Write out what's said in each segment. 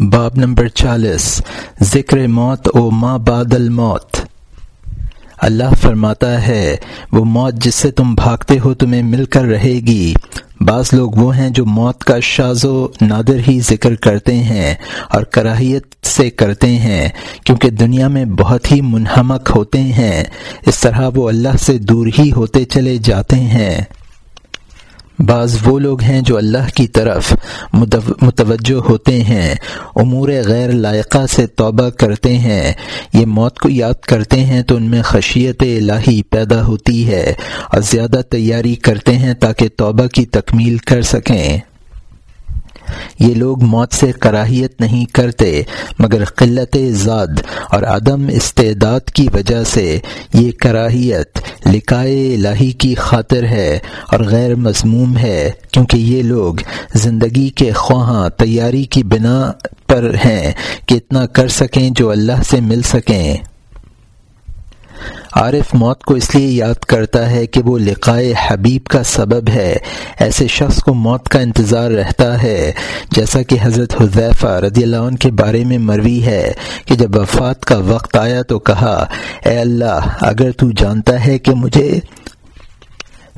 باب نمبر چالیس، ذکر موت او ماں بعد الموت۔ اللہ فرماتا ہے، وہ موت جس سے تم بھاگتے ہو تمہیں مل کر رہے گی۔ بعض لوگ وہ ہیں جو موت کا شاز و نادر ہی ذکر کرتے ہیں اور کراہیت سے کرتے ہیں، کیونکہ دنیا میں بہت ہی منہمک ہوتے ہیں۔ اس طرح وہ اللہ سے دور ہی ہوتے چلے جاتے ہیں۔ بعض وہ لوگ ہیں جو اللہ کی طرف متوجہ ہوتے ہیں، امور غیر لائقہ سے توبہ کرتے ہیں۔ یہ موت کو یاد کرتے ہیں تو ان میں خشیت الہی پیدا ہوتی ہے اور زیادہ تیاری کرتے ہیں تاکہ توبہ کی تکمیل کر سکیں۔ یہ لوگ موت سے کراہیت نہیں کرتے، مگر قلت ذات اور عدم استعداد کی وجہ سے یہ کراہیت لکھائے الہی کی خاطر ہے اور غیر مضموم ہے، کیونکہ یہ لوگ زندگی کے خواہاں تیاری کی بنا پر ہیں کہ اتنا کر سکیں جو اللہ سے مل سکیں۔ عارف موت کو اس لیے یاد کرتا ہے کہ وہ لقائے حبیب کا سبب ہے۔ ایسے شخص کو موت کا انتظار رہتا ہے۔ جیسا کہ حضرت حذیفہ رضی اللہ عنہ کے بارے میں مروی ہے کہ جب وفات کا وقت آیا تو کہا، اے اللہ، اگر تو جانتا ہے کہ مجھے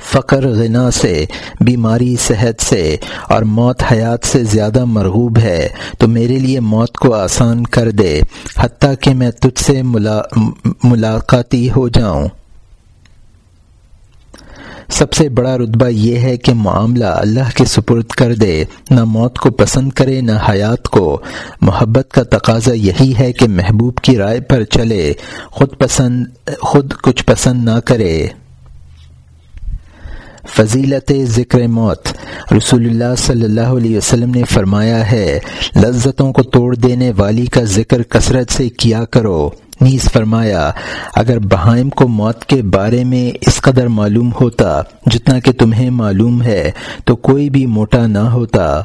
فقر، غنا سے، بیماری، صحت سے اور موت حیات سے زیادہ مرغوب ہے، تو میرے لیے موت کو آسان کر دے، حتیٰ کہ میں تجھ سے ملا، ملاقاتی ہو جاؤں۔ سب سے بڑا رتبہ یہ ہے کہ معاملہ اللہ کے سپرد کر دے، نہ موت کو پسند کرے، نہ حیات کو۔ محبت کا تقاضا یہی ہے کہ محبوب کی رائے پر چلے، خود پسند، خود کچھ پسند نہ کرے۔ فضیلت ذکر موت۔ رسول اللہ صلی اللہ علیہ وسلم نے فرمایا ہے، لذتوں کو توڑ دینے والی کا ذکر کثرت سے کیا کرو۔ نیز فرمایا، اگر بہائم کو موت کے بارے میں اس قدر معلوم ہوتا، جتنا کہ تمہیں معلوم ہے، تو کوئی بھی موٹا نہ ہوتا۔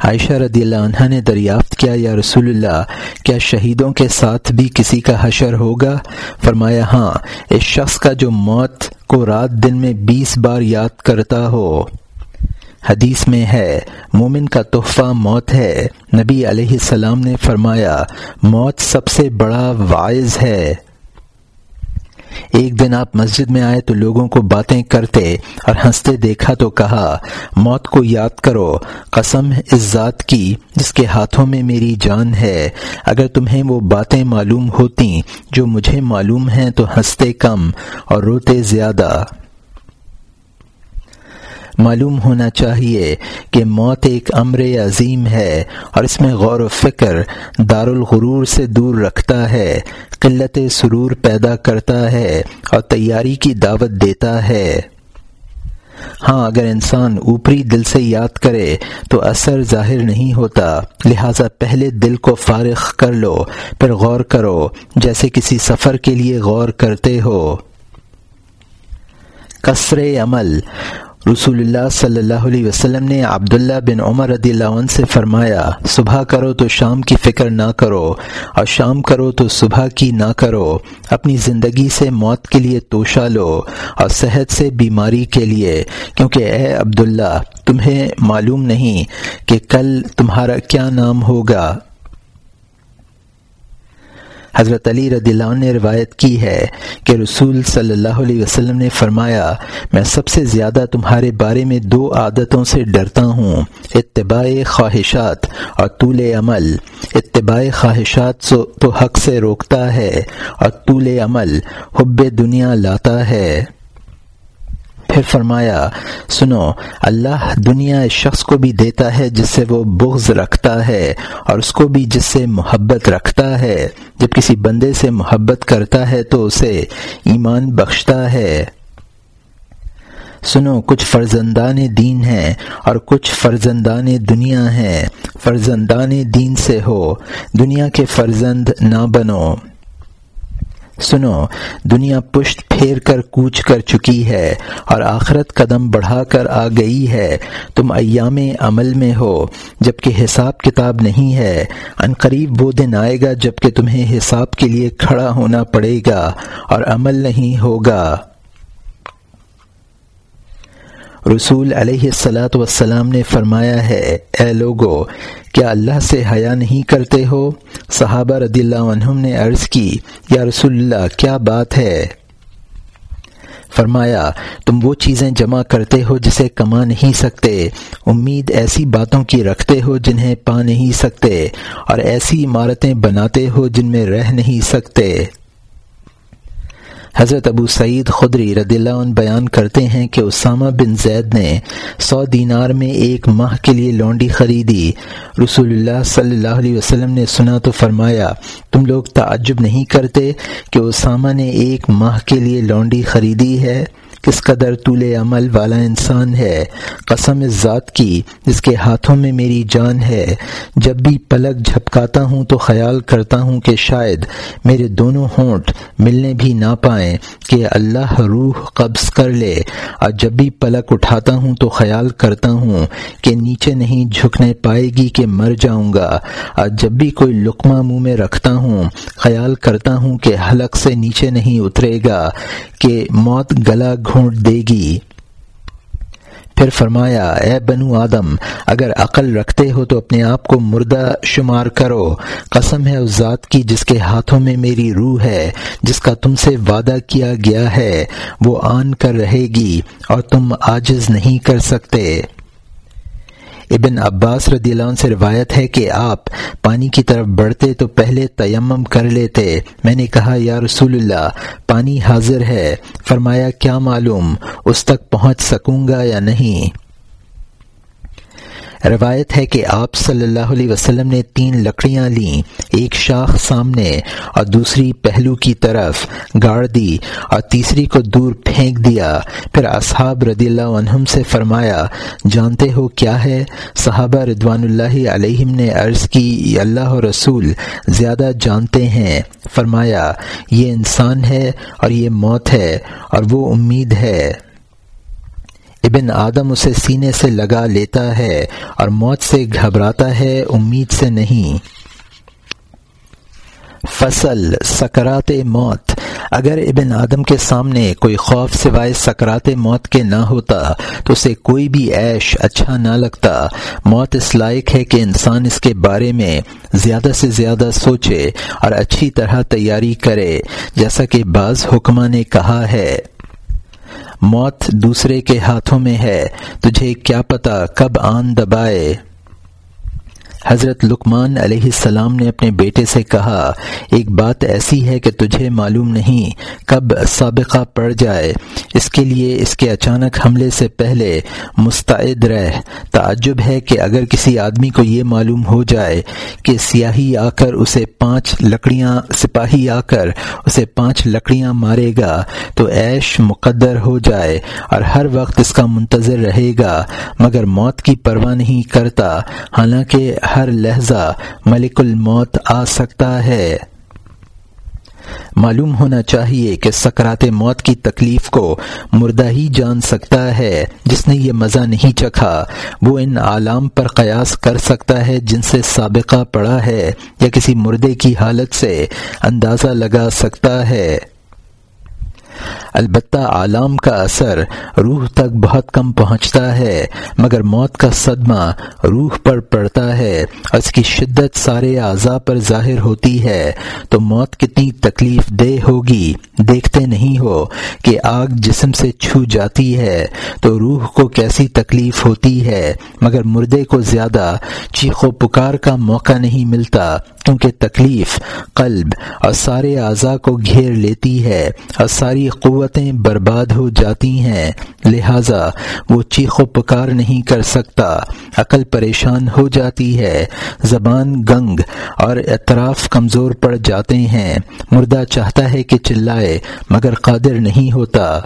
عائشہ رضی اللہ عنہ نے دریافت کیا، یا رسول اللہ، کیا شہیدوں کے ساتھ بھی کسی کا حشر ہوگا؟ فرمایا ہاں اس شخص کا جو موت کو رات دن میں بیس بار یاد کرتا ہو۔ حدیث میں ہے، مومن کا تحفہ موت ہے۔ نبی علیہ السلام نے فرمایا، موت سب سے بڑا واعظ ہے۔ ایک دن آپ مسجد میں آئے تو لوگوں کو باتیں کرتے اور ہنستے دیکھا تو کہا، موت کو یاد کرو، قسم اس ذات کی جس کے ہاتھوں میں میری جان ہے۔ اگر تمہیں وہ باتیں معلوم ہوتی جو مجھے معلوم ہیں تو ہنستے کم اور روتے زیادہ۔ معلوم ہونا چاہیے کہ موت ایک امر عظیم ہے اور اس میں غور و فکر دارالغرور سے دور رکھتا ہے، قلت سرور پیدا کرتا ہے اور تیاری کی دعوت دیتا ہے۔ ہاں اگر انسان اوپری دل سے یاد کرے تو اثر ظاہر نہیں ہوتا، لہٰذا پہلے دل کو فارغ کر لو، پھر غور کرو، جیسے کسی سفر کے لیے غور کرتے ہو۔ کثر عمل رسول اللہ صلی اللہ علیہ وسلم نے عبداللہ بن عمر رضی اللہ عنہ سے فرمایا، صبح کرو تو شام کی فکر نہ کرو اور شام کرو تو صبح کی نہ کرو۔ اپنی زندگی سے موت کے لیے توشہ لو اور صحت سے بیماری کے لیے۔ کیونکہ اے عبداللہ، تمہیں معلوم نہیں کہ کل تمہارا کیا نام ہوگا۔ حضرت علی رضی اللہ عنہ نے روایت کی ہے کہ رسول صلی اللہ علیہ وسلم نے فرمایا، میں سب سے زیادہ تمہارے بارے میں دو عادتوں سے ڈرتا ہوں، اتباع خواہشات اور طول عمل۔ اتباع خواہشات تو حق سے روکتا ہے اور طول عمل حب دنیا لاتا ہے۔ پھر فرمایا، سنو، اللہ دنیا اس شخص کو بھی دیتا ہے جس سے وہ بغض رکھتا ہے اور اس کو بھی جس سے محبت رکھتا ہے۔ جب کسی بندے سے محبت کرتا ہے تو اسے ایمان بخشتا ہے۔ سنو، کچھ فرزندان دین ہیں اور کچھ فرزندان دنیا ہیں۔ فرزندان دین سے ہو، دنیا کے فرزند نہ بنو۔ سنو، دنیا پشت پھیر کر کوچ کر چکی ہے اور آخرت قدم بڑھا کر آ گئی ہے۔ تم ایام عمل میں ہو جبکہ حساب کتاب نہیں ہے۔ عنقریب وہ دن آئے گا جبکہ تمہیں حساب کے لیے کھڑا ہونا پڑے گا اور عمل نہیں ہوگا۔ رسول علیہ السلاۃ وسلام نے فرمایا ہے، اے لوگو، کیا اللہ سے حیا نہیں کرتے ہو؟ صحابہ رضی اللہ عنہم نے عرض کی، یا رسول اللہ، کیا بات ہے؟ فرمایا، تم وہ چیزیں جمع کرتے ہو جسے کما نہیں سکتے۔ امید ایسی باتوں کی رکھتے ہو جنہیں پا نہیں سکتے، اور ایسی عمارتیں بناتے ہو جن میں رہ نہیں سکتے۔ حضرت ابو سعید خدری رضی اللہ عنہ بیان کرتے ہیں کہ اسامہ بن زید نے سو دینار میں ایک ماہ کے لیے لونڈی خریدی۔ رسول اللہ صلی اللہ علیہ وسلم نے سنا تو فرمایا، تم لوگ تعجب نہیں کرتے کہ اسامہ نے ایک ماہ کے لیے لونڈی خریدی ہے؟ کس قدر طول عمل والا انسان ہے، قسم اس ذات کی، جس کے ہاتھوں میں میری جان ہے۔ جب بھی پلک جھپکاتا ہوں تو خیال کرتا ہوں کہ شاید میرے دونوں ہونٹ ملنے بھی نہ پائیں کہ اللہ روح قبض کر لے۔ اور جب بھی پلک اٹھاتا ہوں تو خیال کرتا ہوں کہ نیچے نہیں جھکنے پائے گی کہ مر جاؤں گا۔ اور جب بھی کوئی لقمہ منہ میں رکھتا ہوں، خیال کرتا ہوں کہ حلق سے نیچے نہیں اترے گا، کہ موت گلا گھونٹ دے گی۔ پھر فرمایا، اے بنو آدم، اگر عقل رکھتے ہو تو اپنے آپ کو مردہ شمار کرو۔ قسم ہے اس ذات کی جس کے ہاتھوں میں میری روح ہے، جس کا تم سے وعدہ کیا گیا ہے، وہ آن کر رہے گی اور تم آجز نہیں کر سکتے۔ ابن عباس رضی اللہ عنہ سے روایت ہے کہ آپ پانی کی طرف بڑھتے تو پہلے تیمم کر لیتے۔ میں نے کہا، یا رسول اللہ، پانی حاضر ہے۔ فرمایا، کیا معلوم، اس تک پہنچ سکوں گا یا نہیں؟ روایت ہے کہ آپ صلی اللہ علیہ وسلم نے تین لکڑیاں لیں، ایک شاخ سامنے اور دوسری پہلو کی طرف گاڑ دی اور تیسری کو دور پھینک دیا۔ پھر اصحاب رضی اللہ عنہم سے فرمایا، جانتے ہو کیا ہے؟ صحابہ ردوان اللہ علیہم نے عرض کی اللہ و رسول، زیادہ جانتے ہیں۔ فرمایا، یہ انسان ہے اور یہ موت ہے اور وہ امید ہے۔ ابن آدم اسے سینے سے لگا لیتا ہے اور موت سے گھبراتا ہے، امید سے نہیں۔ فصل، سکرات موت۔ اگر ابن آدم کے سامنے کوئی خوف سوائے سکرات موت کے نہ ہوتا، تو اسے کوئی بھی عیش اچھا نہ لگتا۔ موت اس لائق ہے کہ انسان اس کے بارے میں زیادہ سے زیادہ سوچے اور اچھی طرح تیاری کرے، جیسا کہ بعض حکمہ نے کہا ہے۔ موت دوسرے کے ہاتھوں میں ہے تجھے کیا پتا کب آن دبائے؟ حضرت لکمان علیہ السلام نے اپنے بیٹے سے کہا، ایک بات ایسی ہے کہ تجھے معلوم نہیں کب سابقہ پڑ جائے۔ اس کے لیے اس کے اچانک حملے سے پہلے مستعد رہ۔ تعجب ہے کہ اگر کسی آدمی کو یہ معلوم ہو جائے کہ سیاہی آ کر اسے پانچ لکڑیاں، سپاہی آ کر اسے پانچ لکڑیاں مارے گا تو عیش مقدر ہو جائے اور ہر وقت اس کا منتظر رہے گا۔ مگر موت کی پرواہ نہیں کرتا۔ حالانکہ ہر لہجہ ملک الموت آ سکتا ہے۔ معلوم ہونا چاہیے کہ سکرات موت کی تکلیف کو مردہ ہی جان سکتا ہے، جس نے یہ مزہ نہیں چکھا۔ وہ ان عالم پر قیاس کر سکتا ہے جن سے سابقہ پڑا ہے یا کسی مردے کی حالت سے اندازہ لگا سکتا ہے۔ البتہ عالم کا اثر روح تک بہت کم پہنچتا ہے، مگر موت کا صدمہ روح پر پڑتا ہے۔ اور اس کی شدت سارے اعضاء پر ظاہر ہوتی ہے۔ تو موت کتنی تکلیف دہ ہوگی؟ دیکھتے نہیں ہو کہ آگ جسم سے چھو جاتی ہے۔ تو روح کو کیسی تکلیف ہوتی ہے؟ مگر مردے کو زیادہ چیخ و پکار کا موقع نہیں ملتا، کیونکہ تکلیف قلب اور سارے اعضاء کو گھیر لیتی ہے اور ساری قوتیں برباد ہو جاتی ہیں۔ لہذا وہ چیخ و پکار نہیں کر سکتا۔ عقل پریشان ہو جاتی ہے۔ زبان گنگ اور اطراف کمزور پڑ جاتے ہیں۔ مردہ چاہتا ہے کہ چلائے، مگر قادر نہیں ہوتا۔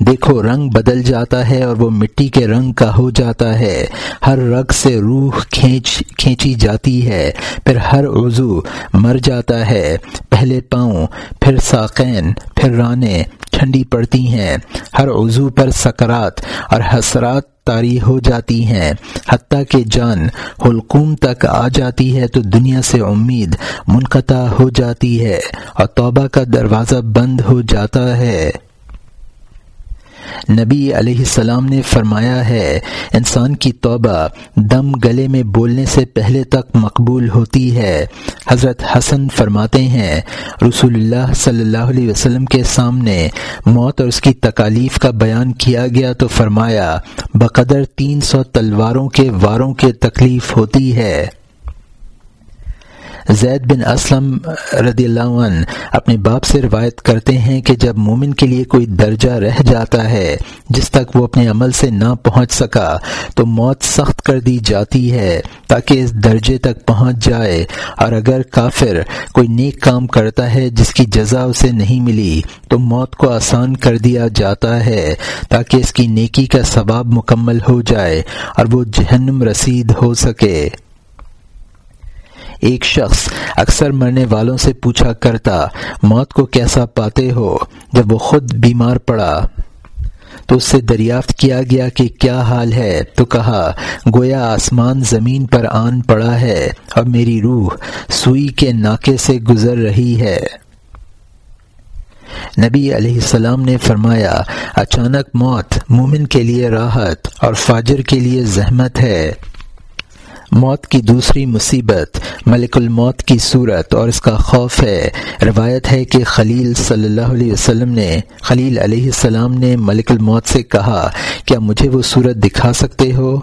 دیکھو رنگ بدل جاتا ہے اور وہ مٹی کے رنگ کا ہو جاتا ہے۔ ہر رگ سے روح کھینچ کھینچی جاتی ہے۔ پھر ہر عضو مر جاتا ہے۔ پہلے پاؤں، پھر ساقین، پھر رانے ٹھنڈی پڑتی ہیں۔ ہر عضو پر سکرات اور حسرات تاری ہو جاتی ہیں۔ حتیٰ کہ جان حلقوم تک آ جاتی ہے تو دنیا سے امید منقطع ہو جاتی ہے اور توبہ کا دروازہ بند ہو جاتا ہے۔ نبی علیہ السلام نے فرمایا ہے، انسان کی توبہ دم گلے میں بولنے سے پہلے تک مقبول ہوتی ہے۔ حضرت حسن فرماتے ہیں، رسول اللہ صلی اللہ علیہ وسلم کے سامنے موت اور اس کی تکالیف کا بیان کیا گیا تو فرمایا، بقدر تین سو تلواروں کے واروں کے تکلیف ہوتی ہے۔ زید بن اسلم رضی اللہ عنہ اپنے باپ سے روایت کرتے ہیں کہ جب مومن کے لیے کوئی درجہ رہ جاتا ہے، جس تک وہ اپنے عمل سے نہ پہنچ سکا، تو موت سخت کر دی جاتی ہے تاکہ اس درجے تک پہنچ جائے۔ اور اگر کافر کوئی نیک کام کرتا ہے جس کی جزا اسے نہیں ملی، تو موت کو آسان کر دیا جاتا ہے تاکہ اس کی نیکی کا ثواب مکمل ہو جائے اور وہ جہنم رسید ہو سکے۔ ایک شخص اکثر مرنے والوں سے پوچھا کرتا، موت کو کیسا پاتے ہو؟ جب وہ خود بیمار پڑا، تو اس سے دریافت کیا گیا کہ کیا حال ہے؟ تو کہا، گویا آسمان زمین پر آن پڑا ہے اور میری روح سوئی کے ناکے سے گزر رہی ہے۔ نبی علیہ السلام نے فرمایا، اچانک موت مومن کے لیے راحت اور فاجر کے لیے زحمت ہے۔ موت کی دوسری مصیبت، ملک الموت کی صورت، اور اس کا خوف ہے۔ روایت ہے کہ خلیل صلی اللہ علیہ وسلم نے، خلیل علیہ السلام نے ملک الموت سے کہا، کیا مجھے وہ صورت دکھا سکتے ہو؟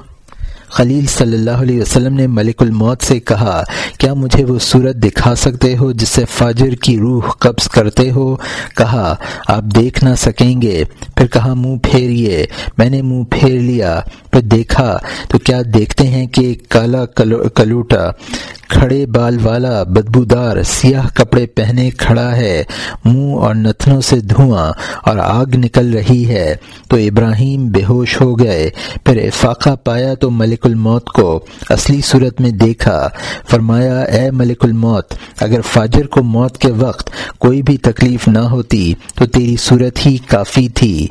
خلیل صلی اللہ علیہ وسلم نے ملک الموت سے کہا، کیا مجھے وہ صورت دکھا سکتے ہو جس سے فاجر کی روح قبض کرتے ہو؟ کہا، آپ دیکھ نہ سکیں گے۔ پھر کہا، منہ پھیریے۔ میں نے منہ پھیر لیا۔ پھر دیکھا، تو کیا دیکھتے ہیں کہ کالا کلوٹا کھڑے بال والا بدبودار سیاہ کپڑے پہنے کھڑا ہے، منہ اور نتنوں سے دھواں اور آگ نکل رہی ہے۔ تو ابراہیم بے ہوش ہو گئے۔ پھر افاقہ پایا تو ملک الموت کو اصلی صورت میں دیکھا۔ فرمایا، اے ملک الموت، اگر فاجر کو موت کے وقت کوئی بھی تکلیف نہ ہوتی تو تیری صورت ہی کافی تھی۔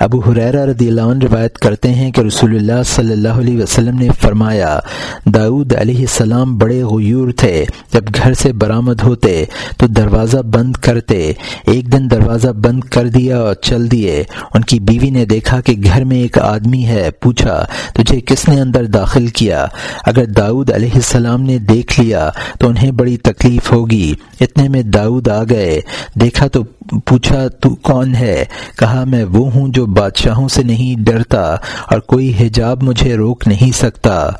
ابو حریرہ رضی اللہ عنہ روایت کرتے ہیں کہ رسول اللہ صلی اللہ علیہ وسلم نے فرمایا داود علیہ السلام بڑے غیور تھے۔ جب گھر سے برآمد ہوتے تو دروازہ بند کرتے۔ ایک دن دروازہ بند کر دیا اور چل دیے۔ ان کی بیوی نے دیکھا کہ گھر میں ایک آدمی ہے۔ پوچھا، تجھے کس نے اندر داخل کیا؟ اگر داؤد علیہ السلام نے دیکھ لیا تو انہیں بڑی تکلیف ہوگی۔ اتنے میں داؤد آ گئے۔ دیکھا تو پوچھا، تو کون ہے؟ کہا، میں وہ ہوں جو بادشاہوں سے نہیں ڈرتا اور کوئی حجاب مجھے روک نہیں سکتا۔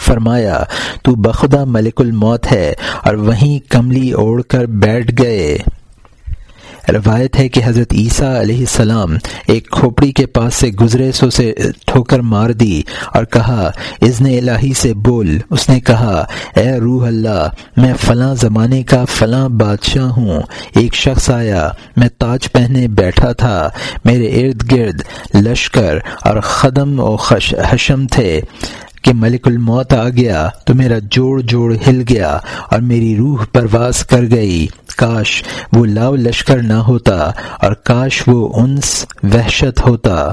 فرمایا، تو بخدا ملک الموت ہے اور وہیں کملی اوڑھ کر بیٹھ گئے۔ روایت ہے کہ حضرت عیسیٰ علیہ السلام ایک کھوپڑی کے پاس سے گزرے سو سے ٹھوکر مار دی اور کہا ازن الہی سے بول اس نے کہا، اے روح اللہ، میں فلاں زمانے کا فلاں بادشاہ ہوں۔ ایک شخص آیا، میں تاج پہنے بیٹھا تھا۔ میرے ارد گرد لشکر اور خدم و حشم تھے۔ کہ ملک الموت آ گیا تو میرا جوڑ جوڑ ہل گیا اور میری روح پرواز کر گئی۔ کاش وہ لاؤ لشکر نہ ہوتا اور کاش وہ انس وحشت ہوتا۔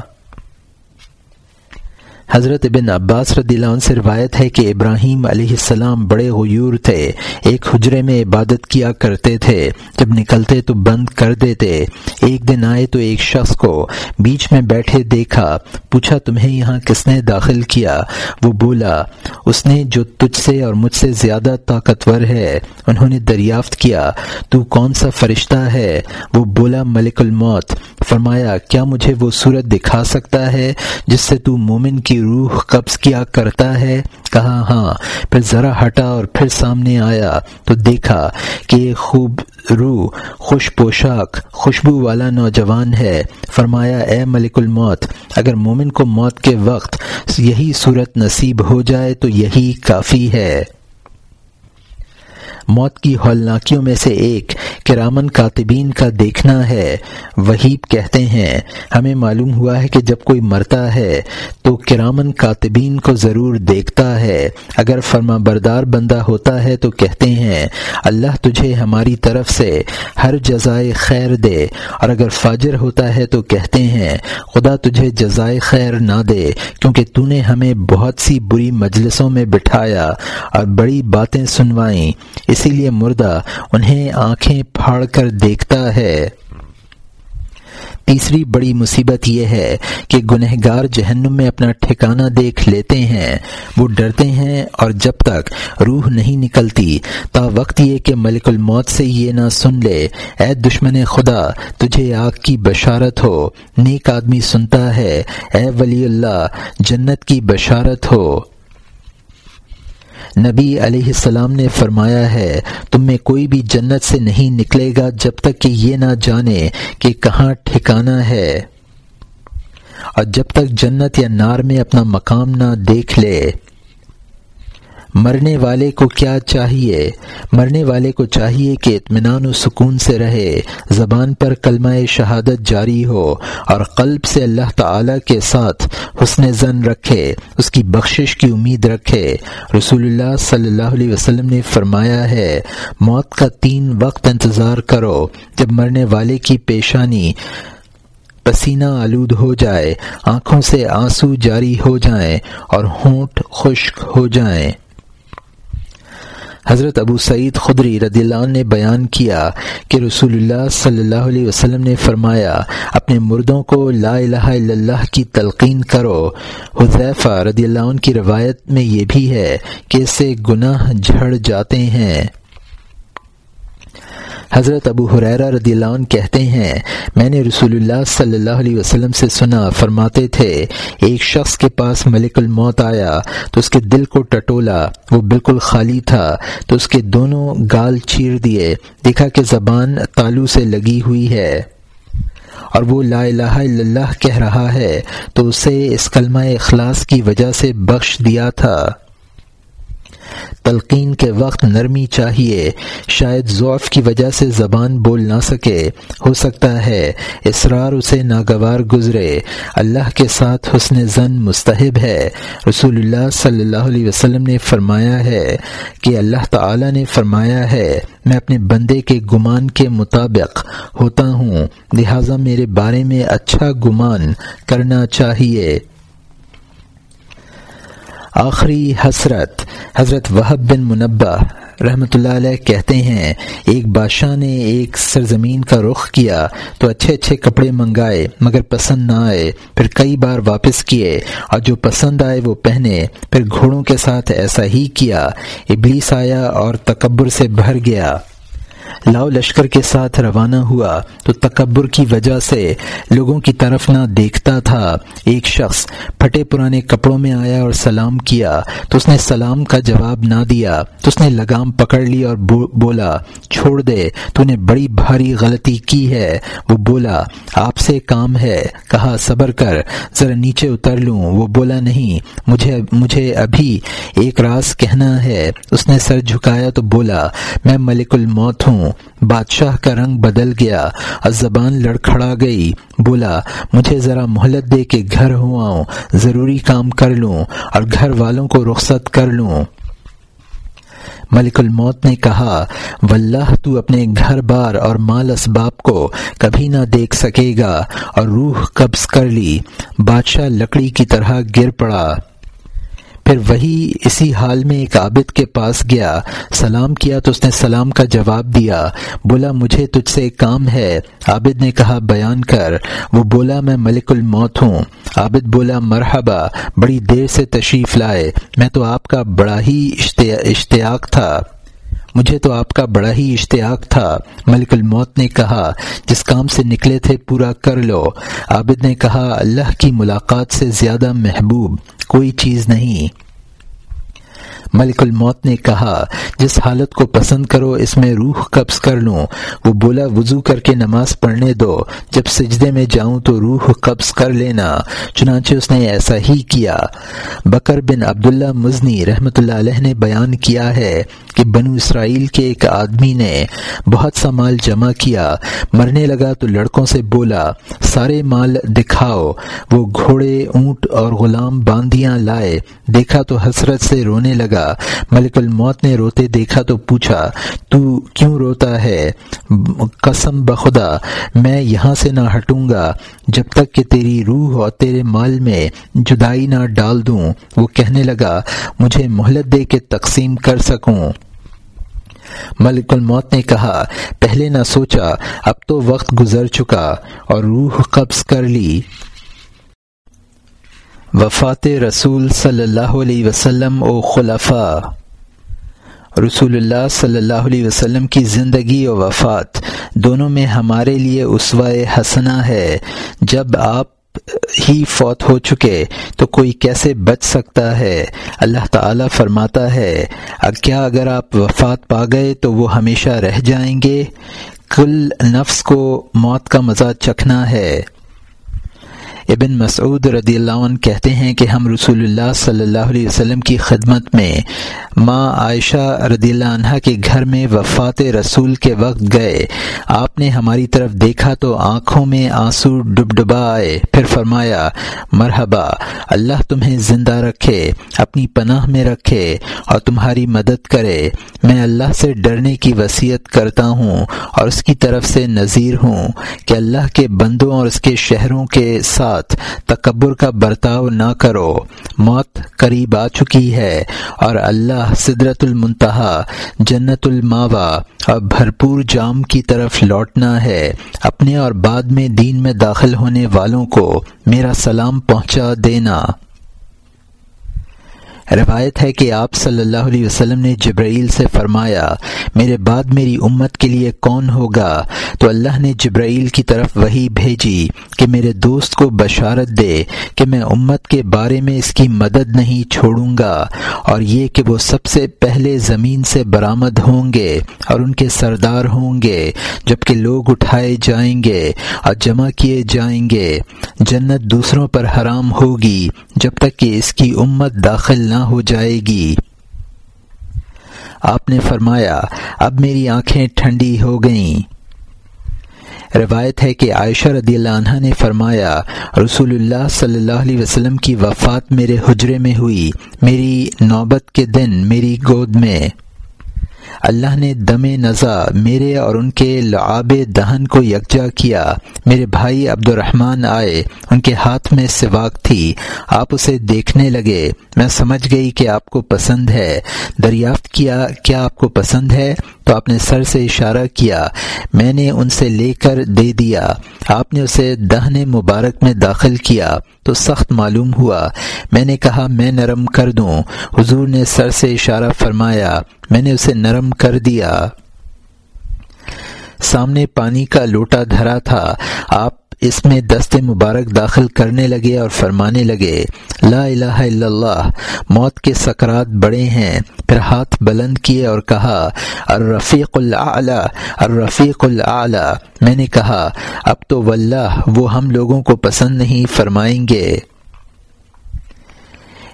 حضرت بن عباس رضی اللہ عنہ سے روایت ہے کہ ابراہیم علیہ السلام بڑے غیور تھے، ایک حجرے میں عبادت کیا کرتے تھے، جب نکلتے تو بند کر دیتے۔ ایک دن آئے تو ایک شخص کو بیچ میں بیٹھے دیکھا، پوچھا، تمہیں یہاں کس نے داخل کیا؟ وہ بولا، اس نے جو تجھ سے اور مجھ سے زیادہ طاقتور ہے، انہوں نے دریافت کیا۔ تو کون سا فرشتہ ہے؟ وہ بولا، ملک الموت فرمایا، کیا مجھے وہ صورت دکھا سکتا ہے جس سے تو مومن کی روح قبض کیا کرتا ہے؟ کہا ہاں۔ پھر ذرا ہٹا اور پھر سامنے آیا تو دیکھا کہ خوب روح خوش پوشاک، خوشبو والا نوجوان ہے۔ فرمایا، اے ملک الموت، اگر مومن کو موت کے وقت یہی صورت نصیب ہو جائے تو یہی کافی ہے۔ موت کی ہولناکیوں میں سے ایک کرامن کاتبین کا دیکھنا ہے۔ وہیب کہتے ہیں، ہمیں معلوم ہوا ہے کہ جب کوئی مرتا ہے تو کرامن کاتبین کو ضرور دیکھتا ہے۔ اگر فرما بردار بندہ ہوتا ہے تو کہتے ہیں، اللہ تجھے ہماری طرف سے ہر جزائے خیر دے۔ اور اگر فاجر ہوتا ہے تو کہتے ہیں، خدا تجھے جزائے خیر نہ دے، کیونکہ تو نے ہمیں بہت سی بری مجلسوں میں بٹھایا اور بڑی باتیں سنوائیں۔ اسی لیے مردہ انہیں آنکھیں پھاڑ کر دیکھتا ہے۔ تیسری بڑی مصیبت یہ ہے کہ گنہگار جہنم میں اپنا ٹھکانہ دیکھ لیتے ہیں۔ وہ ڈرتے ہیں اور جب تک روح نہیں نکلتی، تا وقت یہ کہ ملک الموت سے یہ نہ سن لے، اے دشمن خدا، تجھے آگ کی بشارت ہو۔ نیک آدمی سنتا ہے، اے ولی اللہ، جنت کی بشارت ہو۔ نبی علیہ السلام نے فرمایا ہے، تم میں کوئی بھی جنت سے نہیں نکلے گا جب تک کہ یہ نہ جانے کہ کہاں ٹھکانا ہے۔ اور جب تک جنت یا نار میں اپنا مقام نہ دیکھ لے۔ مرنے والے کو کیا چاہیے؟ مرنے والے کو چاہیے کہ اطمینان و سکون سے رہے، زبان پر کلمہ شہادت جاری ہو اور قلب سے اللہ تعالی کے ساتھ حسن زن رکھے، اس کی بخشش کی امید رکھے۔ رسول اللہ صلی اللہ علیہ وسلم نے فرمایا ہے، موت کا تین وقت انتظار کرو جب مرنے والے کی پیشانی پسینہ آلود ہو جائے، آنکھوں سے آنسو جاری ہو جائیں اور ہونٹ خشک ہو جائیں۔ حضرت ابو سعید خدری رضی اللہ عنہ نے بیان کیا کہ رسول اللہ صلی اللہ علیہ وسلم نے فرمایا، اپنے مردوں کو لا الہ الا اللہ کی تلقین کرو۔ حذیفہ رضی اللہ عنہ کی روایت میں یہ بھی ہے کہ اسے گناہ جھڑ جاتے ہیں۔ حضرت ابو حریرہ رضی اللہ عنہ کہتے ہیں، میں نے رسول اللہ صلی اللہ علیہ وسلم سے سنا، فرماتے تھے، ایک شخص کے پاس ملک الموت آیا، تو اس کے دل کو ٹٹولا، وہ بالکل خالی تھا، تو اس کے دونوں گال چیر دیے، دیکھا کہ زبان تالو سے لگی ہوئی ہے۔ اور وہ لا الہ الا اللہ کہہ رہا ہے، تو اسے اس کلمہ اخلاص کی وجہ سے بخش دیا تھا۔ تلقین کے وقت نرمی چاہیے۔ شاید ضعف کی وجہ سے زبان بول نہ سکے۔ ہو سکتا ہے اسرار اسے ناگوار گزرے۔ اللہ کے ساتھ حسن زن مستحب ہے۔ رسول اللہ صلی اللہ علیہ وسلم نے فرمایا ہے کہ اللہ تعالی نے فرمایا ہے، میں اپنے بندے کے گمان کے مطابق ہوتا ہوں، لہذا میرے بارے میں اچھا گمان کرنا چاہیے۔ آخری حسرت، حضرت وحب بن منبع رحمۃ اللہ علیہ کہتے ہیں، ایک بادشاہ نے ایک سرزمین کا رخ کیا تو اچھے اچھے کپڑے منگائے، مگر پسند نہ آئے، پھر کئی بار واپس کیے، اور جو پسند آئے وہ پہنے، پھر گھوڑوں کے ساتھ ایسا ہی کیا، ابلیس آیا اور تکبر سے بھر گیا۔ لاؤ لشکر کے ساتھ روانہ ہوا تو تکبر کی وجہ سے لوگوں کی طرف نہ دیکھتا تھا۔ ایک شخص پھٹے پرانے کپڑوں میں آیا اور سلام کیا تو اس نے سلام کا جواب نہ دیا۔ تو اس نے لگام پکڑ لی اور بولا، چھوڑ دے، تو نے بڑی بھاری غلطی کی ہے۔ وہ بولا، آپ سے کام ہے، کہا، صبر کر، ذرا نیچے اتر لوں۔ وہ بولا، نہیں، مجھے مجھے ابھی ایک راز کہنا ہے۔ اس نے سر جھکایا تو بولا، میں ملک الموت ہوں۔ بادشاہ کا رنگ بدل گیا۔ اور زبان لڑکھڑا گئی۔ بولا، مجھے ذرا مہلت دے کے گھر ہوا ہوں ضروری کام کر لوں اور گھر والوں کو رخصت کر لوں۔ ملک الموت نے کہا، واللہ تو اپنے گھر بار اور مال اسباب کو کبھی نہ دیکھ سکے گا اور روح قبض کر لی۔ بادشاہ لکڑی کی طرح گر پڑا۔ پھر وہی اسی حال میں ایک عابد کے پاس گیا، سلام کیا تو اس نے سلام کا جواب دیا، بولا مجھے تجھ سے ایک کام ہے۔ عابد نے کہا، بیان کر۔ وہ بولا، میں ملک الموت ہوں۔ عابد بولا، مرحبا، بڑی دیر سے تشریف لائے۔ میں تو آپ کا بڑا ہی اشتیاق تھا۔ مجھے تو آپ کا بڑا ہی اشتیاق تھا۔ ملک الموت نے کہا، جس کام سے نکلے تھے پورا کر لو۔ عابد نے کہا، اللہ کی ملاقات سے زیادہ محبوب، کوئی چیز نہیں۔ ملک الموت نے کہا، جس حالت کو پسند کرو، اس میں روح قبض کر لوں۔ وہ بولا، وضو کر کے نماز پڑھنے دو۔ جب سجدے میں جاؤں تو روح قبض کر لینا۔ چنانچہ اس نے ایسا ہی کیا۔ بکر بن عبداللہ مزنی رحمۃ اللہ علیہ نے بیان کیا ہے کہ بنو اسرائیل کے ایک آدمی نے بہت سا مال جمع کیا۔ مرنے لگا تو لڑکوں سے بولا، سارے مال دکھاؤ۔ وہ گھوڑے، اونٹ اور غلام باندیاں لائے۔ دیکھا تو حسرت سے رونے لگا۔ ملک الموت نے روتے دیکھا تو پوچھا، تو کیوں روتا ہے؟ قسم بخدا، میں یہاں سے نہ ہٹوں گا، جب تک کہ تیری روح اور تیرے مال میں جدائی نہ ڈال دوں۔ وہ کہنے لگا، مجھے مہلت دے کے تقسیم کر سکوں۔ ملک الموت نے کہا، پہلے نہ سوچا، اب تو وقت گزر چکا اور روح قبض کر لی۔ وفات رسول صلی اللہ علیہ وسلم و خلفاء۔ رسول اللہ صلی اللہ علیہ وسلم کی زندگی و وفات دونوں میں ہمارے لیے اسوائے حسنا ہے۔ جب آپ ہی فوت ہو چکے تو کوئی کیسے بچ سکتا ہے؟ اللہ تعالی فرماتا ہے کیا اگر آپ وفات پا گئے تو وہ ہمیشہ رہ جائیں گے؟ کل نفس کو موت کا مزہ چکھنا ہے۔ ابن مسعود رضی اللہ عنہ کہتے ہیں کہ ہم رسول اللہ صلی اللہ علیہ وسلم کی خدمت میں ماں عائشہ رضی اللہ عنہ کے گھر میں وفات رسول کے وقت گئے۔ آپ نے ہماری طرف دیکھا تو آنکھوں میں آنسو ڈب ڈبا آئے۔ پھر فرمایا، مرحبا، اللہ تمہیں زندہ رکھے، اپنی پناہ میں رکھے اور تمہاری مدد کرے۔ میں اللہ سے ڈرنے کی وصیت کرتا ہوں اور اس کی طرف سے نذیر ہوں کہ اللہ کے بندوں اور اس کے شہروں کے ساتھ ساتھ تکبر کا برتاؤ نہ کرو۔ موت قریب آ چکی ہے اور اللہ سدرت المنتہا، جنت الماوا اور بھرپور جام کی طرف لوٹنا ہے۔ اپنے اور بعد میں دین میں داخل ہونے والوں کو میرا سلام پہنچا دینا۔ روایت ہے کہ آپ صلی اللہ علیہ وسلم نے جبرائیل سے فرمایا، میرے بعد میری امت کے لیے کون ہوگا؟ تو اللہ نے جبرائیل کی طرف وہی بھیجی کہ میرے دوست کو بشارت دے کہ میں امت کے بارے میں اس کی مدد نہیں چھوڑوں گا اور یہ کہ وہ سب سے پہلے زمین سے برآمد ہوں گے اور ان کے سردار ہوں گے، جبکہ لوگ اٹھائے جائیں گے اور جمع کیے جائیں گے۔ جنت دوسروں پر حرام ہوگی جب تک کہ اس کی امت داخل نہ ہو جائے گی آپ نے فرمایا، اب میری آنکھیں ٹھنڈی ہو گئیں۔ روایت ہے کہ عائشہ رضی اللہ عنہ نے فرمایا، رسول اللہ صلی اللہ علیہ وسلم کی وفات میرے حجرے میں ہوئی، میری نوبت کے دن، میری گود میں۔ اللہ نے دم نزا میرے اور ان کے لعاب دہن کو یکجا کیا۔ میرے بھائی عبد الرحمن آئے، ان کے ہاتھ میں سواک تھی۔ آپ اسے دیکھنے لگے۔ میں سمجھ گئی کہ آپ کو پسند ہے۔ دریافت کیا کیا آپ کو پسند ہے؟ تو آپ نے سر سے اشارہ کیا، میں نے ان سے لے کر دے دیا۔ آپ نے اسے دہن مبارک میں داخل کیا تو سخت معلوم ہوا۔ میں نے کہا، میں نرم کر دوں۔ حضور نے سر سے اشارہ فرمایا، میں نے اسے نرم کر دیا۔ سامنے پانی کا لوٹا دھرا تھا۔ آپ اس میں دست مبارک داخل کرنے لگے اور فرمانے لگے، لا الہ الا اللہ، موت کے سکرات بڑے ہیں۔ پھر ہاتھ بلند کیے اور کہا، الرفیق العلی الرفیق العلی میں نے کہا، اب تو واللہ، وہ ہم لوگوں کو پسند نہیں فرمائیں گے۔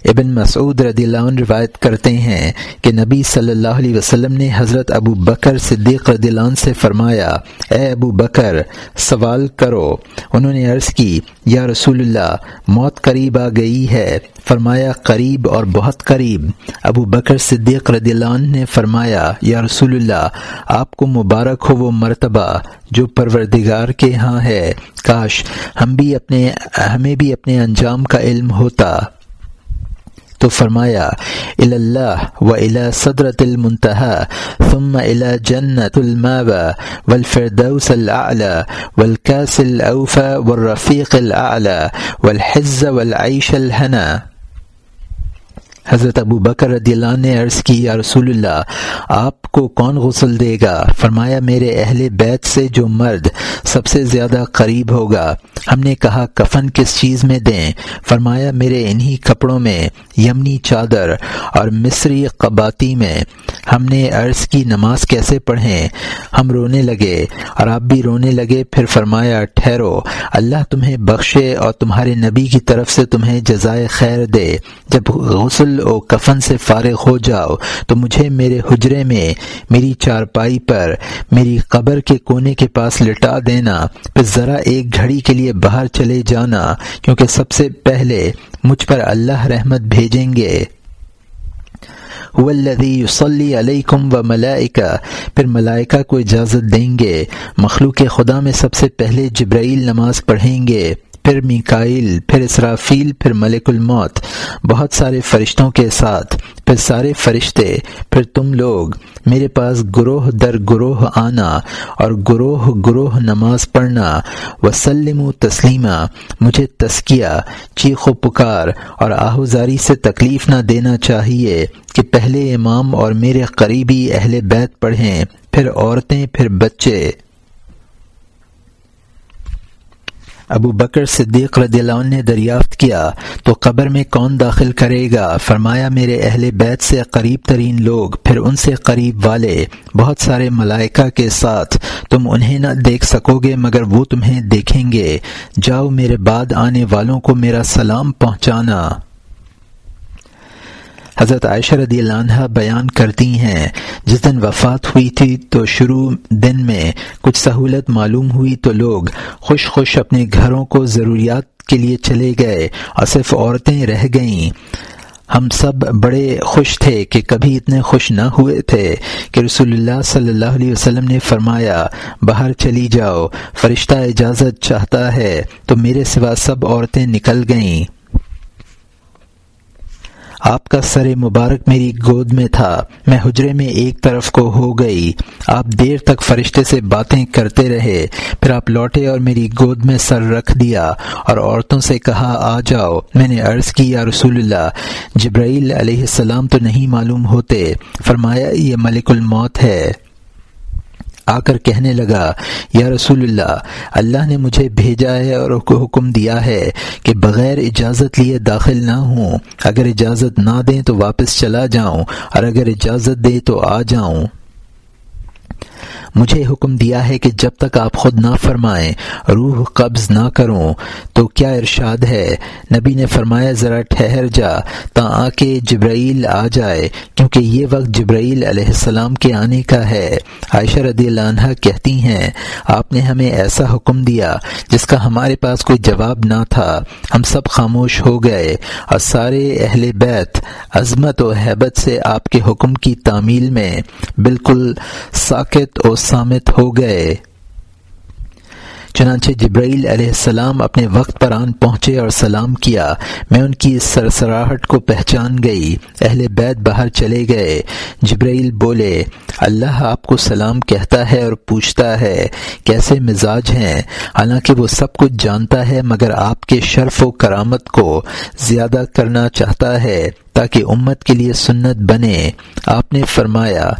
ابن مسعود رضی اللہ عنہ روایت کرتے ہیں کہ نبی صلی اللہ علیہ وسلم نے حضرت ابو بکر صدیق رضی اللہ عنہ سے فرمایا، اے ابو بکر، سوال کرو۔ انہوں نے عرض کی، یا رسول اللہ، موت قریب آ گئی ہے۔ فرمایا، قریب اور بہت قریب۔ ابو بکر صدیق رضی اللہ عنہ نے فرمایا، یا رسول اللہ، آپ کو مبارک ہو وہ مرتبہ جو پروردگار کے ہاں ہے۔ کاش ہم بھی اپنے، ہمیں بھی اپنے انجام کا علم ہوتا۔ تو فرمایا اللہ و الا صدرت المنتہا، ثم الا جنت الماوى والفردوس الاعلى والكاس الاوفى والرفيق الاعلى والحز والعيش الهنا حضرت ابو بکر رضی اللہ نے عرض کی، یا رسول اللہ آپ کو کون غسل دے گا؟ فرمایا، میرے اہل بیت سے جو مرد سب سے زیادہ قریب ہوگا۔ ہم نے کہا، کفن کس چیز میں دیں؟ فرمایا، میرے انہی کپڑوں میں یمنی چادر اور مصری قباتی میں۔ ہم نے عرض کی، نماز کیسے پڑھیں؟ ہم رونے لگے اور آپ بھی رونے لگے۔ پھر فرمایا، ٹھہرو، اللہ تمہیں بخشے اور تمہارے نبی کی طرف سے تمہیں جزائے خیر دے۔ جب غسل و کفن سے فارغ ہو جاؤ، تو مجھے میرے حجرے میں، میری چارپائی پر، میری قبر کے کونے کے پاس لٹا دینا، پھر ذرا ایک گھڑی کے لیے باہر چلے جانا، کیونکہ سب سے پہلے مجھ پر اللہ رحمت بھیجیں گے۔ یصلی علیکم و ملائکہ، پھر ملائکہ کو اجازت دیں گے۔ مخلوق خدا میں سب سے پہلے جبرائیل نماز پڑھیں گے۔ پھر میکائل، پھر اسرافیل، پھر ملک الموت، بہت سارے فرشتوں کے ساتھ، پھر سارے فرشتے، پھر تم لوگ، میرے پاس گروہ در گروہ آنا اور گروہ گروہ نماز پڑھنا وسلم و تسلیمہ مجھے تسکیہ چیخ و پکار اور آہوزاری سے تکلیف نہ دینا چاہیے کہ پہلے امام اور میرے قریبی اہل بیت پڑھیں، پھر عورتیں، پھر بچے۔ ابو بکر صدیق رضی اللہ عنہ نے دریافت کیا، تو قبر میں کون داخل کرے گا؟ فرمایا، میرے اہل بیت سے قریب ترین لوگ، پھر ان سے قریب والے، بہت سارے ملائکہ کے ساتھ۔ تم انہیں نہ دیکھ سکو گے، مگر وہ تمہیں دیکھیں گے۔ جاؤ، میرے بعد آنے والوں کو میرا سلام پہنچانا۔ حضرت عائشہ رضی اللہ عنہ بیان کرتی ہیں، جس دن وفات ہوئی تھی تو شروع دن میں کچھ سہولت معلوم ہوئی تو لوگ خوش خوش اپنے گھروں کو ضروریات کے لیے چلے گئے اور صرف عورتیں رہ گئیں۔ ہم سب بڑے خوش تھے کہ کبھی اتنے خوش نہ ہوئے تھے کہ رسول اللہ صلی اللہ علیہ وسلم نے فرمایا، باہر چلی جاؤ، فرشتہ اجازت چاہتا ہے تو میرے سوا سب عورتیں نکل گئیں۔ آپ کا سر مبارک میری گود میں تھا۔ میں حجرے میں ایک طرف کو ہو گئی۔ آپ دیر تک فرشتے سے باتیں کرتے رہے۔ پھر آپ لوٹے اور میری گود میں سر رکھ دیا اور عورتوں سے کہا، آ جاؤ۔ میں نے عرض کی، یا رسول اللہ، جبرائیل علیہ السلام تو نہیں معلوم ہوتے۔ فرمایا، یہ ملک الموت ہے۔ آ کر کہنے لگا، یا رسول اللہ اللہ نے مجھے بھیجا ہے اور حکم دیا ہے کہ بغیر اجازت لیے داخل نہ ہوں۔ اگر اجازت نہ دیں تو واپس چلا جاؤں اور اگر اجازت دے تو آ جاؤں۔ مجھے حکم دیا ہے کہ جب تک آپ خود نہ فرمائیں، روح قبض نہ کروں، تو کیا ارشاد ہے؟ نبی نے فرمایا، ذرا ٹھہر جا تا آ کے جبرائیل آ جائے، کیونکہ یہ وقت جبرائیل علیہ السلام کے آنے کا ہے۔ عائشہ رضی اللہ عنہ کہتی ہیں، آپ نے ہمیں ایسا حکم دیا جس کا ہمارے پاس کوئی جواب نہ تھا۔ ہم سب خاموش ہو گئے اور سارے اہل بیت عظمت و حیبت سے آپ کے حکم کی تعمیل میں بالکل ساکت اور سامت ہو گئے۔ چنانچہ جبرائیل علیہ السلام اپنے وقت پر آن پہنچے اور سلام کیا۔ میں ان کی سرسراہٹ کو پہچان گئی۔ اہل بیت باہر چلے گئے۔ جبرائیل بولے، اللہ آپ کو سلام کہتا ہے اور پوچھتا ہے، کیسے مزاج ہیں؟ حالانکہ وہ سب کچھ جانتا ہے، مگر آپ کے شرف و کرامت کو زیادہ کرنا چاہتا ہے تاکہ امت کے لیے سنت بنے۔ آپ نے فرمایا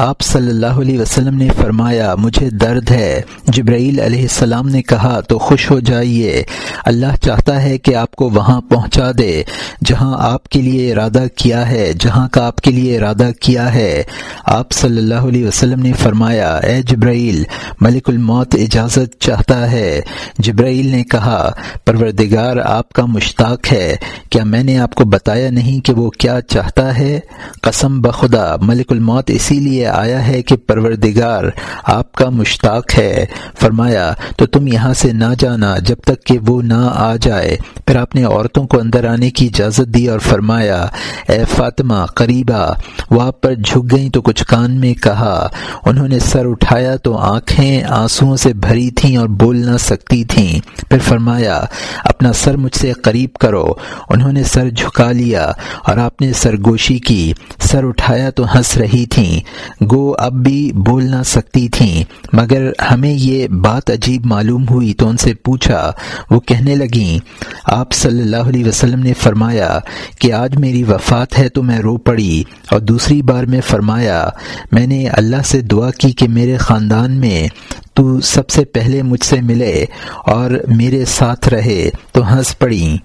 آپ صلی اللہ علیہ وسلم نے فرمایا، مجھے درد ہے۔ جبرائیل علیہ السلام نے کہا، تو خوش ہو جائیے۔ اللہ چاہتا ہے کہ آپ کو وہاں پہنچا دے، جہاں آپ کے لیے ارادہ کیا ہے، جہاں کا آپ کے لیے ارادہ کیا ہے۔ آپ صلی اللہ علیہ وسلم نے فرمایا، اے جبرائیل، ملک الموت اجازت چاہتا ہے۔ جبرائیل نے کہا، پروردگار آپ کا مشتاق ہے۔ کیا میں نے آپ کو بتایا نہیں کہ وہ کیا چاہتا ہے؟ قسم بخدا، ملک الموت اسی لیے آیا ہے کہ پروردگار آپ کا مشتاق ہے؟ فرمایا، تو تم یہاں سے نہ جانا جب تک کہ وہ نہ آ جائے۔ پھر آپ نے عورتوں کو اندر آنے کی اجازت دی اور فرمایا، اے فاطمہ قریبا، وہ آپ پر جھک گئیں تو کچھ کان میں کہا، انہوں نے سر اٹھایا تو آنکھیں آنسو سے بھری تھیں اور بول نہ سکتی تھیں۔ پھر فرمایا، اپنا سر مجھ سے قریب کرو۔ انہوں نے سر جھکا لیا اور آپ نے سرگوشی کی۔ سر اٹھایا تو ہنس رہی تھیں۔ گو اب بھی بول نہ سکتی تھیں۔ مگر ہمیں یہ بات عجیب معلوم ہوئی تو ان سے پوچھا، وہ کہنے لگیں، آپ صلی اللہ علیہ وسلم نے فرمایا کہ آج میری وفات ہے تو میں رو پڑی۔ اور دوسری بار میں فرمایا، میں نے اللہ سے دعا کی کہ میرے خاندان میں تو سب سے پہلے مجھ سے ملے اور میرے ساتھ رہے، تو ہنس پڑی۔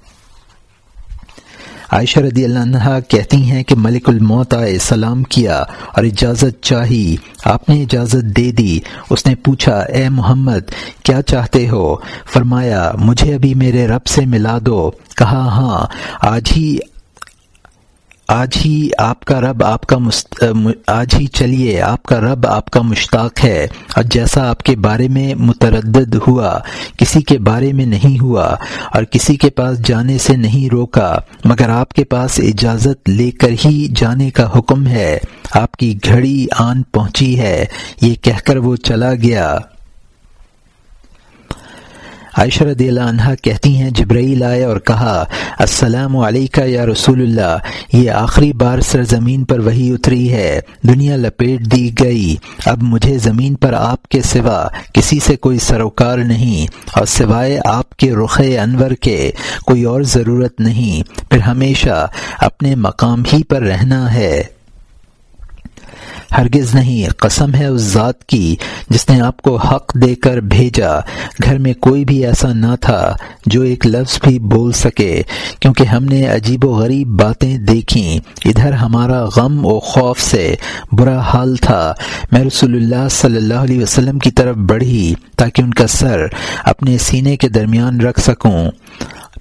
عائشہ رضی اللہ عنہ کہتی ہیں کہ ملک الموت آئے سلام کیا اور اجازت چاہی، آپ نے اجازت دے دی۔ اس نے پوچھا، اے محمد، کیا چاہتے ہو؟ فرمایا، مجھے ابھی میرے رب سے ملا دو۔ کہا ہاں آج ہی آج ہی آپ کا رب آپ کا مست... آج ہی چلیے، آپ کا رب آپ کا مشتاق ہے۔ اور جیسا آپ کے بارے میں متردد ہوا، کسی کے بارے میں نہیں ہوا، اور کسی کے پاس جانے سے نہیں روکا، مگر آپ کے پاس اجازت لے کر ہی جانے کا حکم ہے۔ آپ کی گھڑی آن پہنچی ہے۔ یہ کہہ کر وہ چلا گیا۔ عائشہ رضی اللہ عنہ کہتی ہیں، جبرائیل آئے اور کہا، السلام علیکہ یا رسول اللہ، یہ آخری بار سرزمین پر وہی اتری ہے، دنیا لپیٹ دی گئی، اب مجھے زمین پر آپ کے سوا کسی سے کوئی سروکار نہیں، اور سوائے آپ کے رخ انور کے کوئی اور ضرورت نہیں، پھر ہمیشہ اپنے مقام ہی پر رہنا ہے۔ ہرگز نہیں، قسم ہے اس ذات کی جس نے آپ کو حق دے کر بھیجا۔ گھر میں کوئی بھی ایسا نہ تھا جو ایک لفظ بھی بول سکے، کیونکہ ہم نے عجیب و غریب باتیں دیکھیں۔ ادھر ہمارا غم و خوف سے برا حال تھا۔ میں رسول اللہ صلی اللہ علیہ وسلم کی طرف بڑھی تاکہ ان کا سر اپنے سینے کے درمیان رکھ سکوں۔